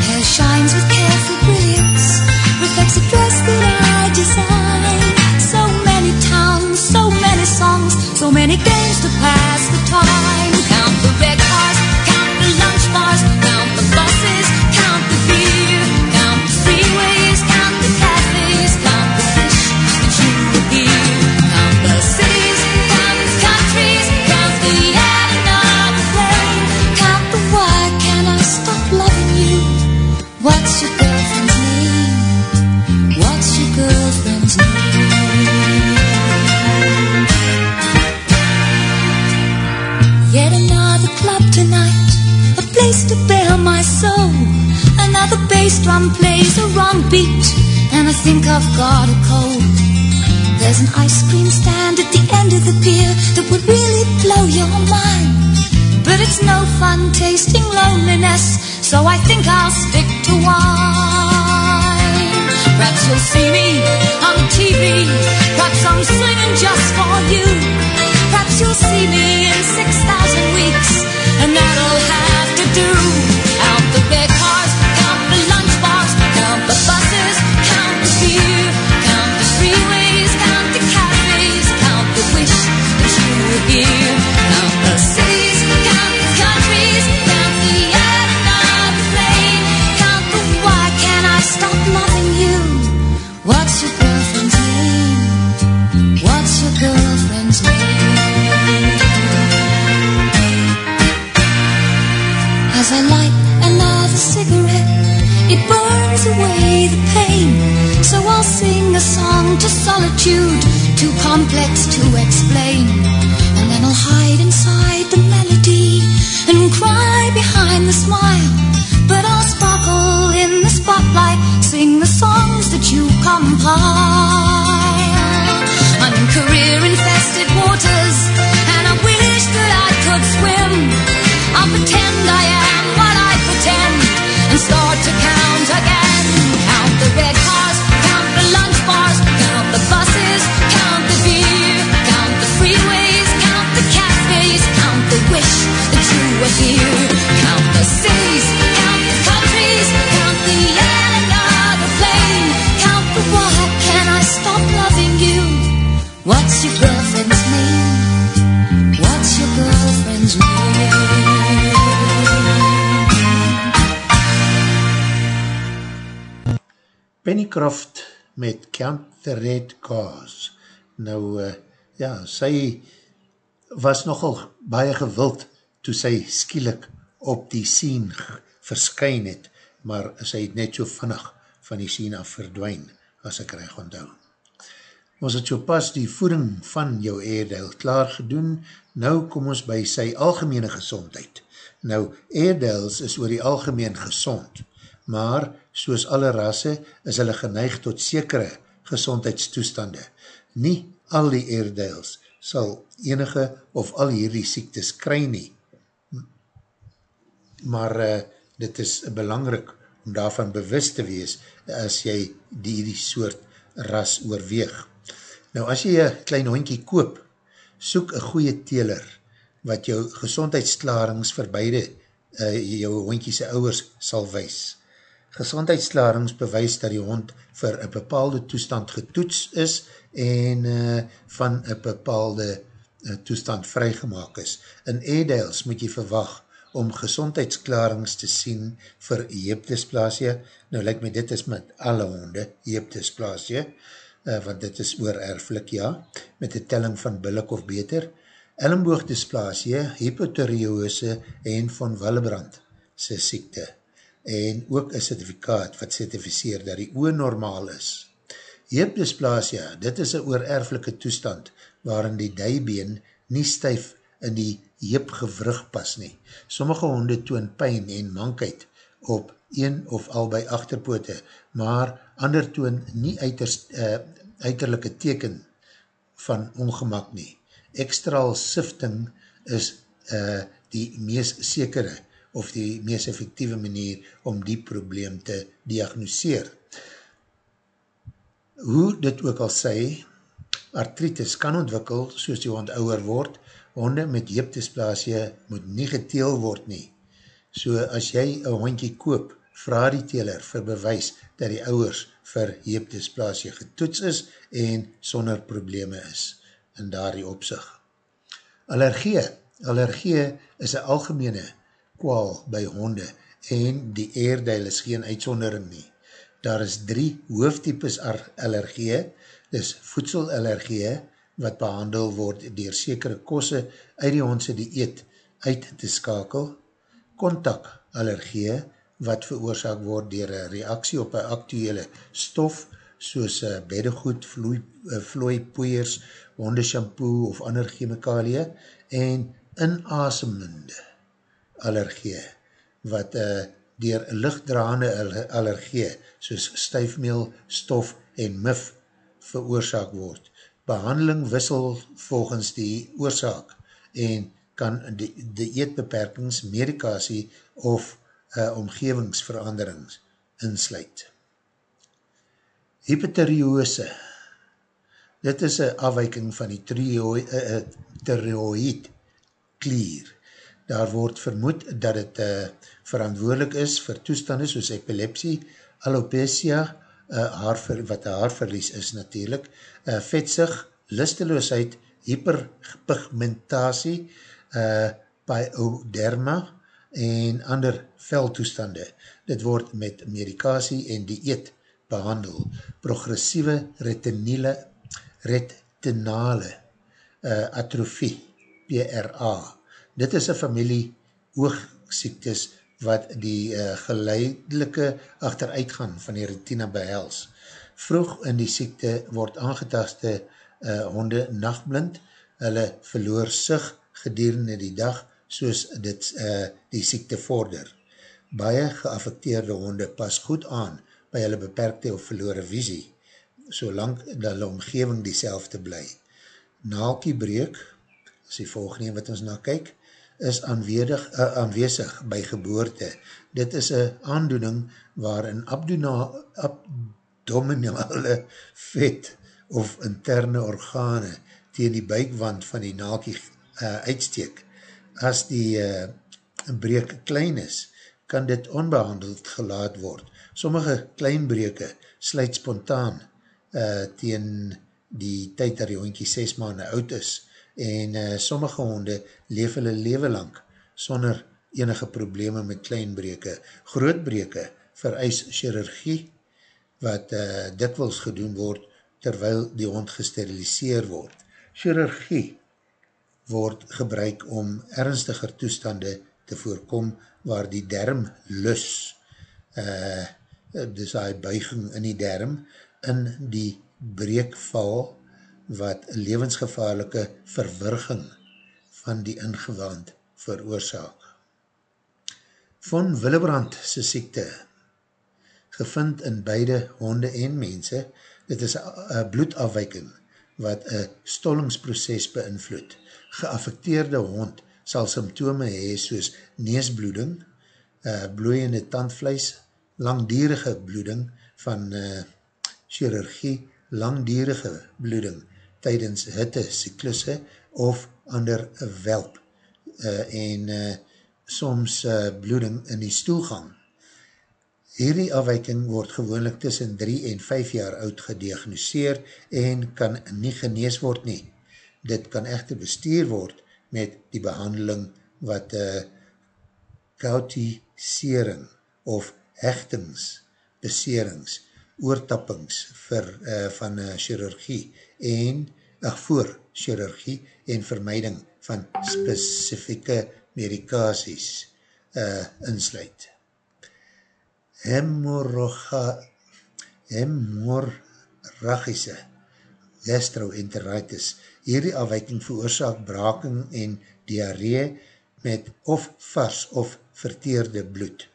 Hair shines with careful brilliance, reflects a dress that I design. So many towns, so many songs, so many games to pass the time. Soul. Another bass drum plays a wrong beat, and I think I've got a cold. There's an ice cream stand at the end of the pier that would really blow your mind. But it's no fun tasting loneliness, so I think I'll stick to wine. Perhaps you'll see me on TV, perhaps I'm singing just for you. Perhaps you'll see me in 6,000 weeks, and that'll have to do. A song to solitude, too complex to explain. And then I'll hide inside the melody and cry behind the smile. But I'll sparkle in the spotlight, sing the songs that you compile. I'm career Pennycroft met Count the Red Cars. Nou, uh, ja, sy was nogal baie gewild toe sy skielik op die scene verskyn het, maar sy het net so vinnig van die scene af verdwijn, as ek reg onthou. Ons het so pas die voeding van jou Airedale klaar gedoen, nou kom ons by sy algemene gezondheid. Nou, Airedales is oor die algemeen gezond, maar soos alle rasse is hulle geneig tot sekere gezondheidstoestande. Nie al die Airedales sal enige of al hierdie siektes kry nie. Maar uh, dit is belangrik om daarvan bewust te wees as jy die, die soort ras oorweeg. Nou as jy een klein hondkie koop, soek een goeie teler wat jou gezondheidsklarings vir beide uh, jou hondkie sy ouwers sal wees. Gezondheidsklarings bewys dat die hond vir een bepaalde toestand getoets is en uh, van een bepaalde uh, toestand vrygemaak is. In Edels moet jy verwag om gezondheidsklarings te sien vir heepdysplasie. Nou lyk my dit is met alle honde heepdysplasie, uh, want dit is oorerflik ja, met die telling van billik of beter. Ellenboogdysplasie, hypotheriose en van Willebrand sy siekte en ook een certificaat wat certificeer dat die oor normaal is. Heepdysplasia, dit is een oorerflike toestand waarin die dijbeen nie stuif in die heepgewrug pas nie. Sommige honde toon pijn en mankheid op een of albei achterpoote, maar ander toon nie uiterst, uh, uiterlijke teken van ongemak nie. Extral sifting is uh, die mees sekere of die mees effectieve manier om die probleem te diagnoseer. Hoe dit ook al sê, artritis kan ontwikkel soos die hond ouwer word, honde met heepdysplasie moet nie geteel word nie. So as jy een hondje koop, vraag die teler vir bewys dat die ouwers vir heepdysplasie getoets is en sonder probleme is in daar die opzicht. Allergie, allergie is een algemene kwaal by honde en die eerdeil is geen uitsondering nie. Daar is drie hoofdtypes allergie, dis voedselallergie wat behandel word dier sekere kosse uit die hondse dieet uit te skakel, kontakallergie wat veroorzaak word dier een reaksie op een actuele stof soos beddegoed, vloei, vloei poeiers, hondeshampoo of ander chemikalie en inasemende allergie, wat uh, dier lichtdraande allergie, soos stuifmeel, stof en mif, veroorzaak word. Behandeling wissel volgens die oorzaak en kan die, die eetbeperkings, medikasie of uh, omgevingsveranderings insluit. Hypotheriose Dit is een afwijking van die thyroid klier daar word vermoed dat het uh, verantwoordelik is vir toestanden soos epilepsie, alopecia, uh, haarver, wat een haarverlies is natuurlijk, uh, vetsig, listeloosheid, hyperpigmentatie, uh, pyoderma en ander veldtoestande. Dit word met medikasie en dieet behandel. Progressieve retinale, retinale uh, atrofie, PRA, Dit is een familie oogsiektes wat die uh, geleidelike achteruitgang van die retina behels. Vroeg in die siekte word aangetaste uh, honde nachtblind, hulle verloor sig gedurende die dag soos dit uh, die siekte vorder. Baie geaffekteerde honde pas goed aan by hulle beperkte of verloore visie, solang dat hulle omgeving die selfde bly. Naalkie breek, as die volgende wat ons na kyk, is aanwedig, uh, aanwezig by geboorte. Dit is een aandoening waarin abdominale vet of interne organe tegen die buikwand van die naakie uh, uitsteek. As die uh, breek klein is, kan dit onbehandeld gelaat word. Sommige kleinbreke sluit spontaan uh, tegen die tyd dat die hondkie 6 maanden oud is, en uh, sommige honde leef hulle leven lang sonder enige probleme met kleinbreke. Grootbreke vereis chirurgie wat uh, dikwels gedoen word terwyl die hond gesteriliseer word. Chirurgie word gebruik om ernstiger toestande te voorkom waar die derm lus, uh, dus die buiging in die derm, in die breekval wat levensgevaarlike verwirging van die ingewand veroorzaak. Von Willebrand sy siekte, gevind in beide honde en mense, dit is een bloedafwijking wat een stollingsproces beïnvloed. Geaffecteerde hond sal symptome hee soos neesbloeding, uh, bloeiende tandvlees, langdierige bloeding van uh, chirurgie, langdierige bloeding tydens hitte cyklusse of ander welp uh, en uh, soms uh, bloeding in die stoelgang. Hierdie afwijking word gewoonlik tussen 3 en 5 jaar oud gediagnoseer en kan nie genees word nie. Dit kan echter bestuur word met die behandeling wat uh, kautisering of hechtings, beserings, oortappings vir, uh, van uh, chirurgie en, voor chirurgie en vermyding van specifieke medikaties uh, insluit. Hemorragische gastroenteritis. Hierdie afwijking veroorzaak braking en diarree met of vars of verteerde bloed.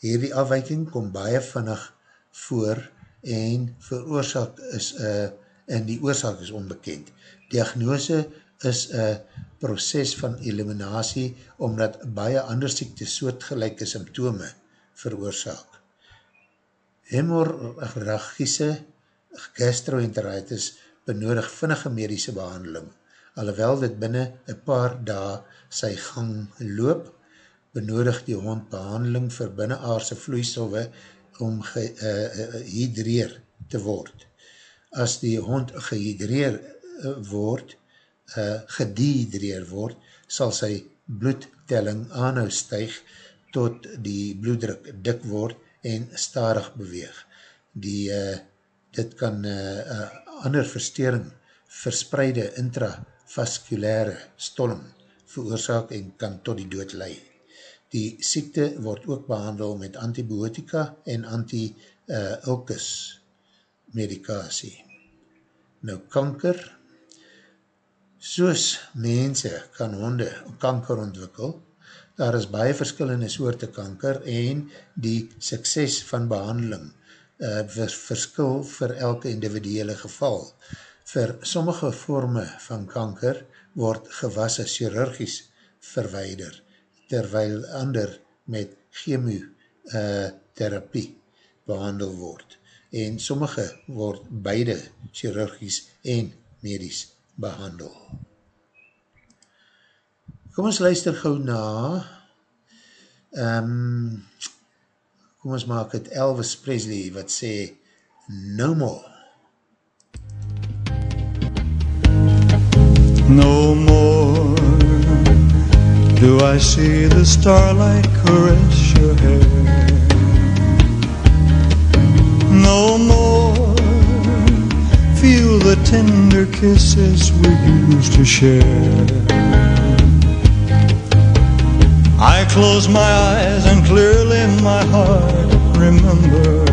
Hierdie afwijking kom baie vinnig voor en veroorzaak is, uh, en die oorzaak is onbekend. Diagnose is een proces van eliminatie omdat baie ander siekte soortgelijke symptome veroorzaak. Hemorragiese gastroenteritis benodig vinnige medische behandeling. Alhoewel dit binnen een paar dae sy gang loop, benodig die hond behandeling vir binnenaarse vloeistoffe om gehydreer uh, te word. As die hond gehydreer uh, word, uh, gedehydreer word, sal sy bloedtelling aanhou stuig tot die bloeddruk dik word en starig beweeg. Die, uh, dit kan uh, uh, ander verstering verspreide intravasculaire stolling veroorzaak en kan tot die dood lei. Die siekte word ook behandel met antibiotika en anti-ulkus uh, medikasie. Nou kanker, soos mense kan honde kanker ontwikkel, daar is baie verskillende soorte kanker en die sukses van behandeling uh, verskil vir elke individuele geval. Vir sommige vorme van kanker word gewasse chirurgies verweider, terwyl ander met chemotherapie behandel word. En sommige word beide chirurgies en medies behandel. Kom ons luister gauw na um, kom ons maak het Elvis Presley wat sê no more. No more do I see the starlight caress your hair. Feel the tender kisses we used to share. I close my eyes and clearly my heart remembers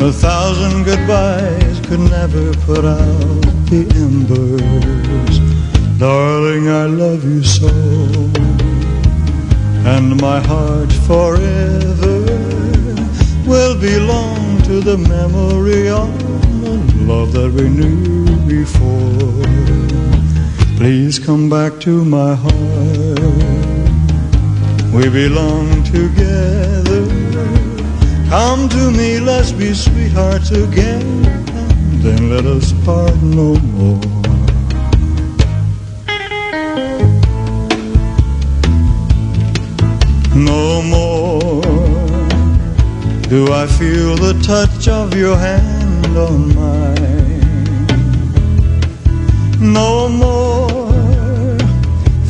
a thousand goodbyes could never put out the embers. Darling, I love you so, and my heart forever will belong to the memory of the love that we knew before. Please come back to my heart. We belong together. Come to me, let's be sweethearts again. Then let us part no more. No more do I feel the touch of your hand on mine. No more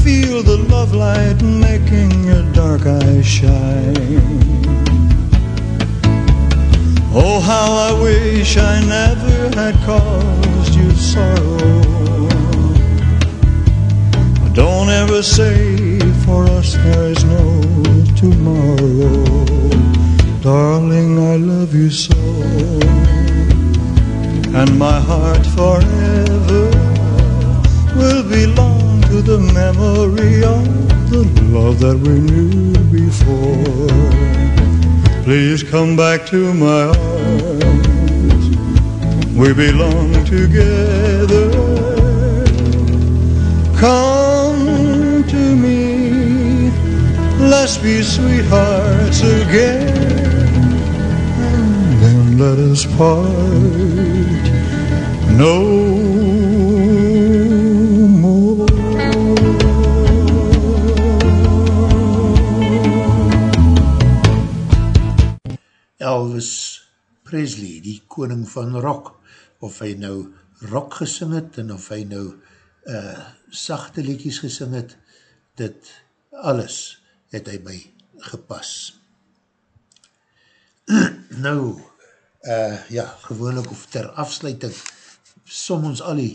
feel the love light making your dark eyes shine. Oh, how I wish I never had caused you sorrow. Don't ever say for us there is no tomorrow. Darling, I love you so. And my heart forever will belong to the memory of the love that we knew before. Please come back to my arms. we belong together. Come to me, let's be sweethearts again, let us part no more. Elvis Presley, die koning van rock, of hy nou rock gesing het, en of hy nou uh, sachte liedjes gesing het, dit alles het hy by gepas. nou, uh, ja, gewoonlik of ter afsluiting, som ons al die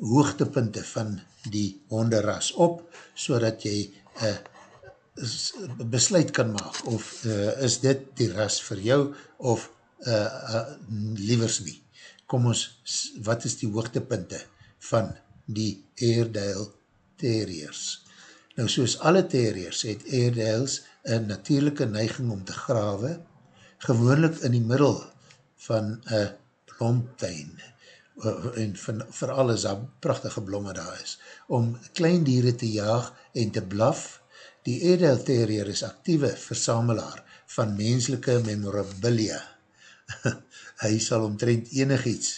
hoogtepunte van die honderras op, so dat jy uh, besluit kan maak, of uh, is dit die ras vir jou, of uh, uh, liewers nie. Kom ons, wat is die hoogtepunte van die Airedale Terriers? Nou, soos alle terriers het Airedales een natuurlijke neiging om te grawe, gewoonlik in die middel van een blomtuin, uh, en van, vooral as daar prachtige blomme daar is, om klein dieren te jaag en te blaf. Die Airedale Terrier is actieve versamelaar van menselike memorabilia. Hy sal omtrent enig iets,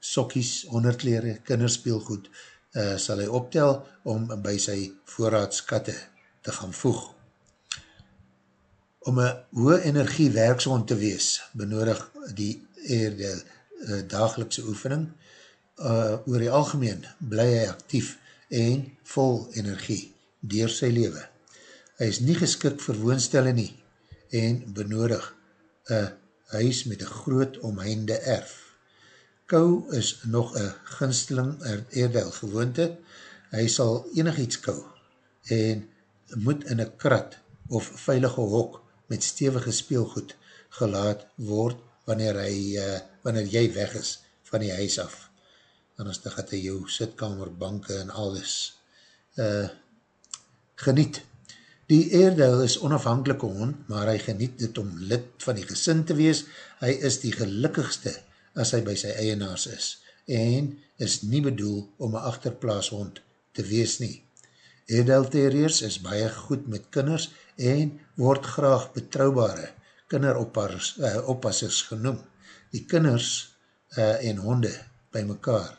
sokkies, onderkleren, kinderspeelgoed, uh, sal hy optel om by sy voorraadskatte te gaan voeg. Om een hoë energie werkshond te wees, benodig die eerde uh, dagelikse oefening. Uh, oor die algemeen bly hy actief en vol energie door sy leven. Hy is nie geskik vir woonstelle nie en benodig een huis met een groot omheinde erf. Kou is nog een gunsteling eerdel gewoonte. Hy sal enig iets kou en moet in een krat of veilige hok met stevige speelgoed gelaat word wanneer, hy, uh, wanneer jy weg is van die huis af. Anders dan gaat hy jou sitkamer, banke en alles uh, geniet. Die Airedale is onafhankelike hond, maar hy geniet dit om lid van die gesin te wees. Hy is die gelukkigste as hy by sy eienaars is en is nie bedoel om een achterplaashond te wees nie. Airedale Terriers is baie goed met kinders en word graag betrouwbare kinderoppassers uh, genoem. Die kinders uh, en honde by mekaar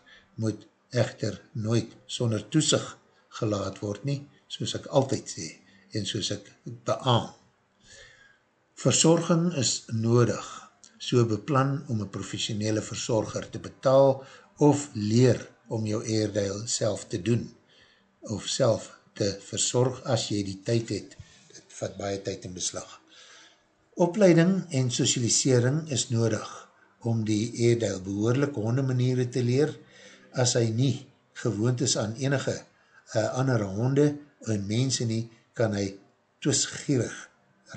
moet echter nooit sonder toesig gelaat word nie, soos ek altyd sê, en soos ek beaam. Verzorging is nodig, so beplan om een professionele verzorger te betaal of leer om jou eerdeel self te doen, of self te verzorg as jy die tyd het. Dit vat baie tyd in beslag. Opleiding en socialisering is nodig om die eerdeel behoorlijke hondemaniere te leer, as hy nie gewoond is aan enige uh, andere honde en mense nie, kan hy twisgierig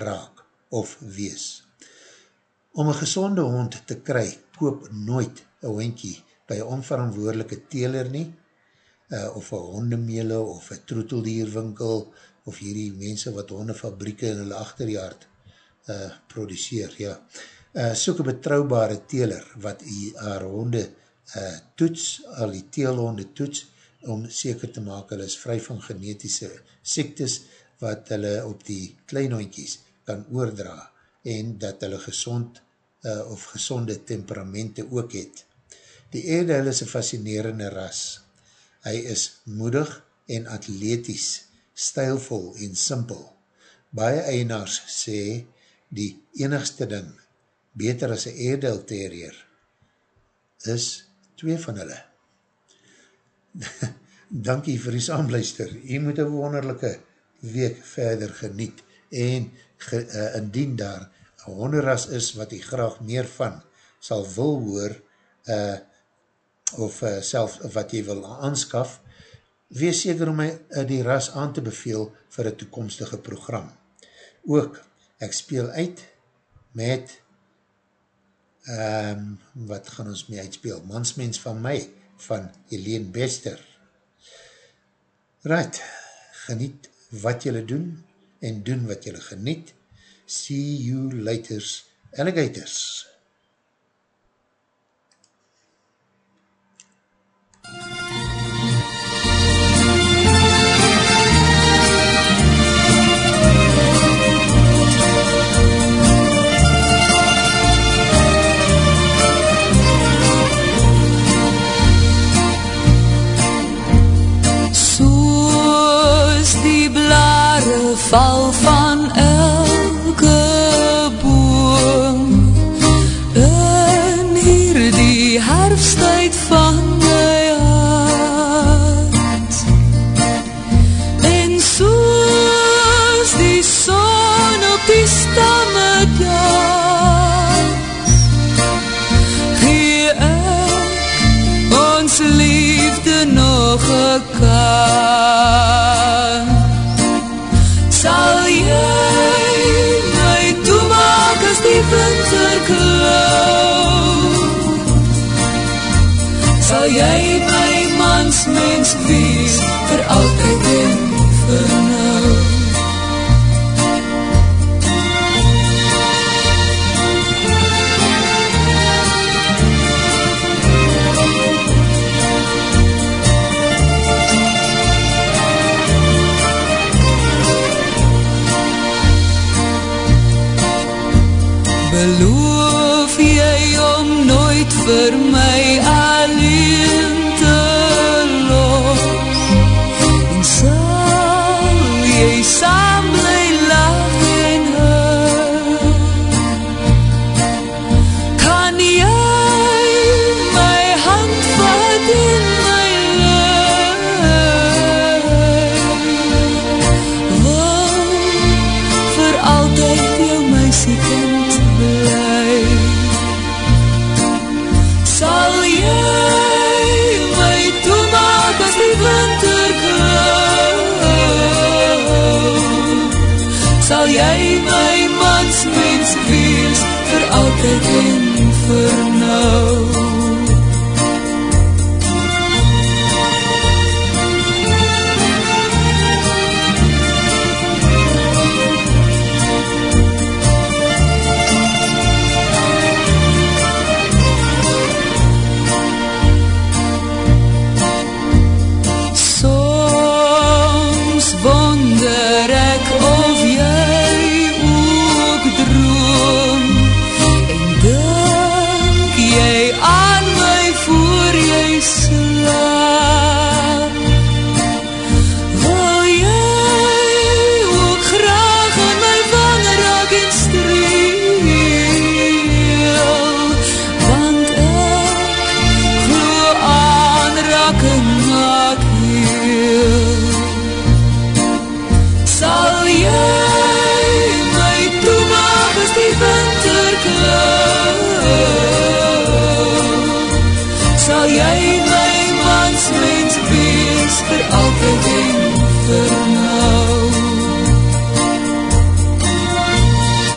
raak of wees. Om een gezonde hond te kry, koop nooit een hondkie by een onverantwoordelike teler nie, uh, of een hondemele, of een troeteldierwinkel, of hierdie mense wat hondefabrieke in hulle achterjaard uh, produceer, ja. Uh, soek een betrouwbare teler, wat die haar honde uh, toets, al die teelhonde toets, om seker te maak, hulle is vry van genetische siektes, wat hulle op die kleinhondjies kan oordra, en dat hulle gezond uh, of gezonde temperamente ook het. Die Airedale is een fascinerende ras. Hy is moedig en atleties, stylvol en simpel. Baie eienaars sê die enigste ding, beter as een Airedale terrier, is twee van hulle. Dankie vir die saamluister. Jy moet een wonderlijke week verder geniet en ge, uh, indien daar een honderras is wat jy graag meer van sal wil hoor uh, of uh, self wat jy wil aanskaf, wees seker om my uh, die ras aan te beveel vir een toekomstige program. Ook, ek speel uit met um, wat gaan ons mee uitspeel? Mansmens van my, van Helene Bester. Right, geniet wat jylle doen en doen wat jylle geniet. See you laters, alligators. 爆发 ons mens wees, vir altyd en vir nou. Beloof jy om nooit vir my aan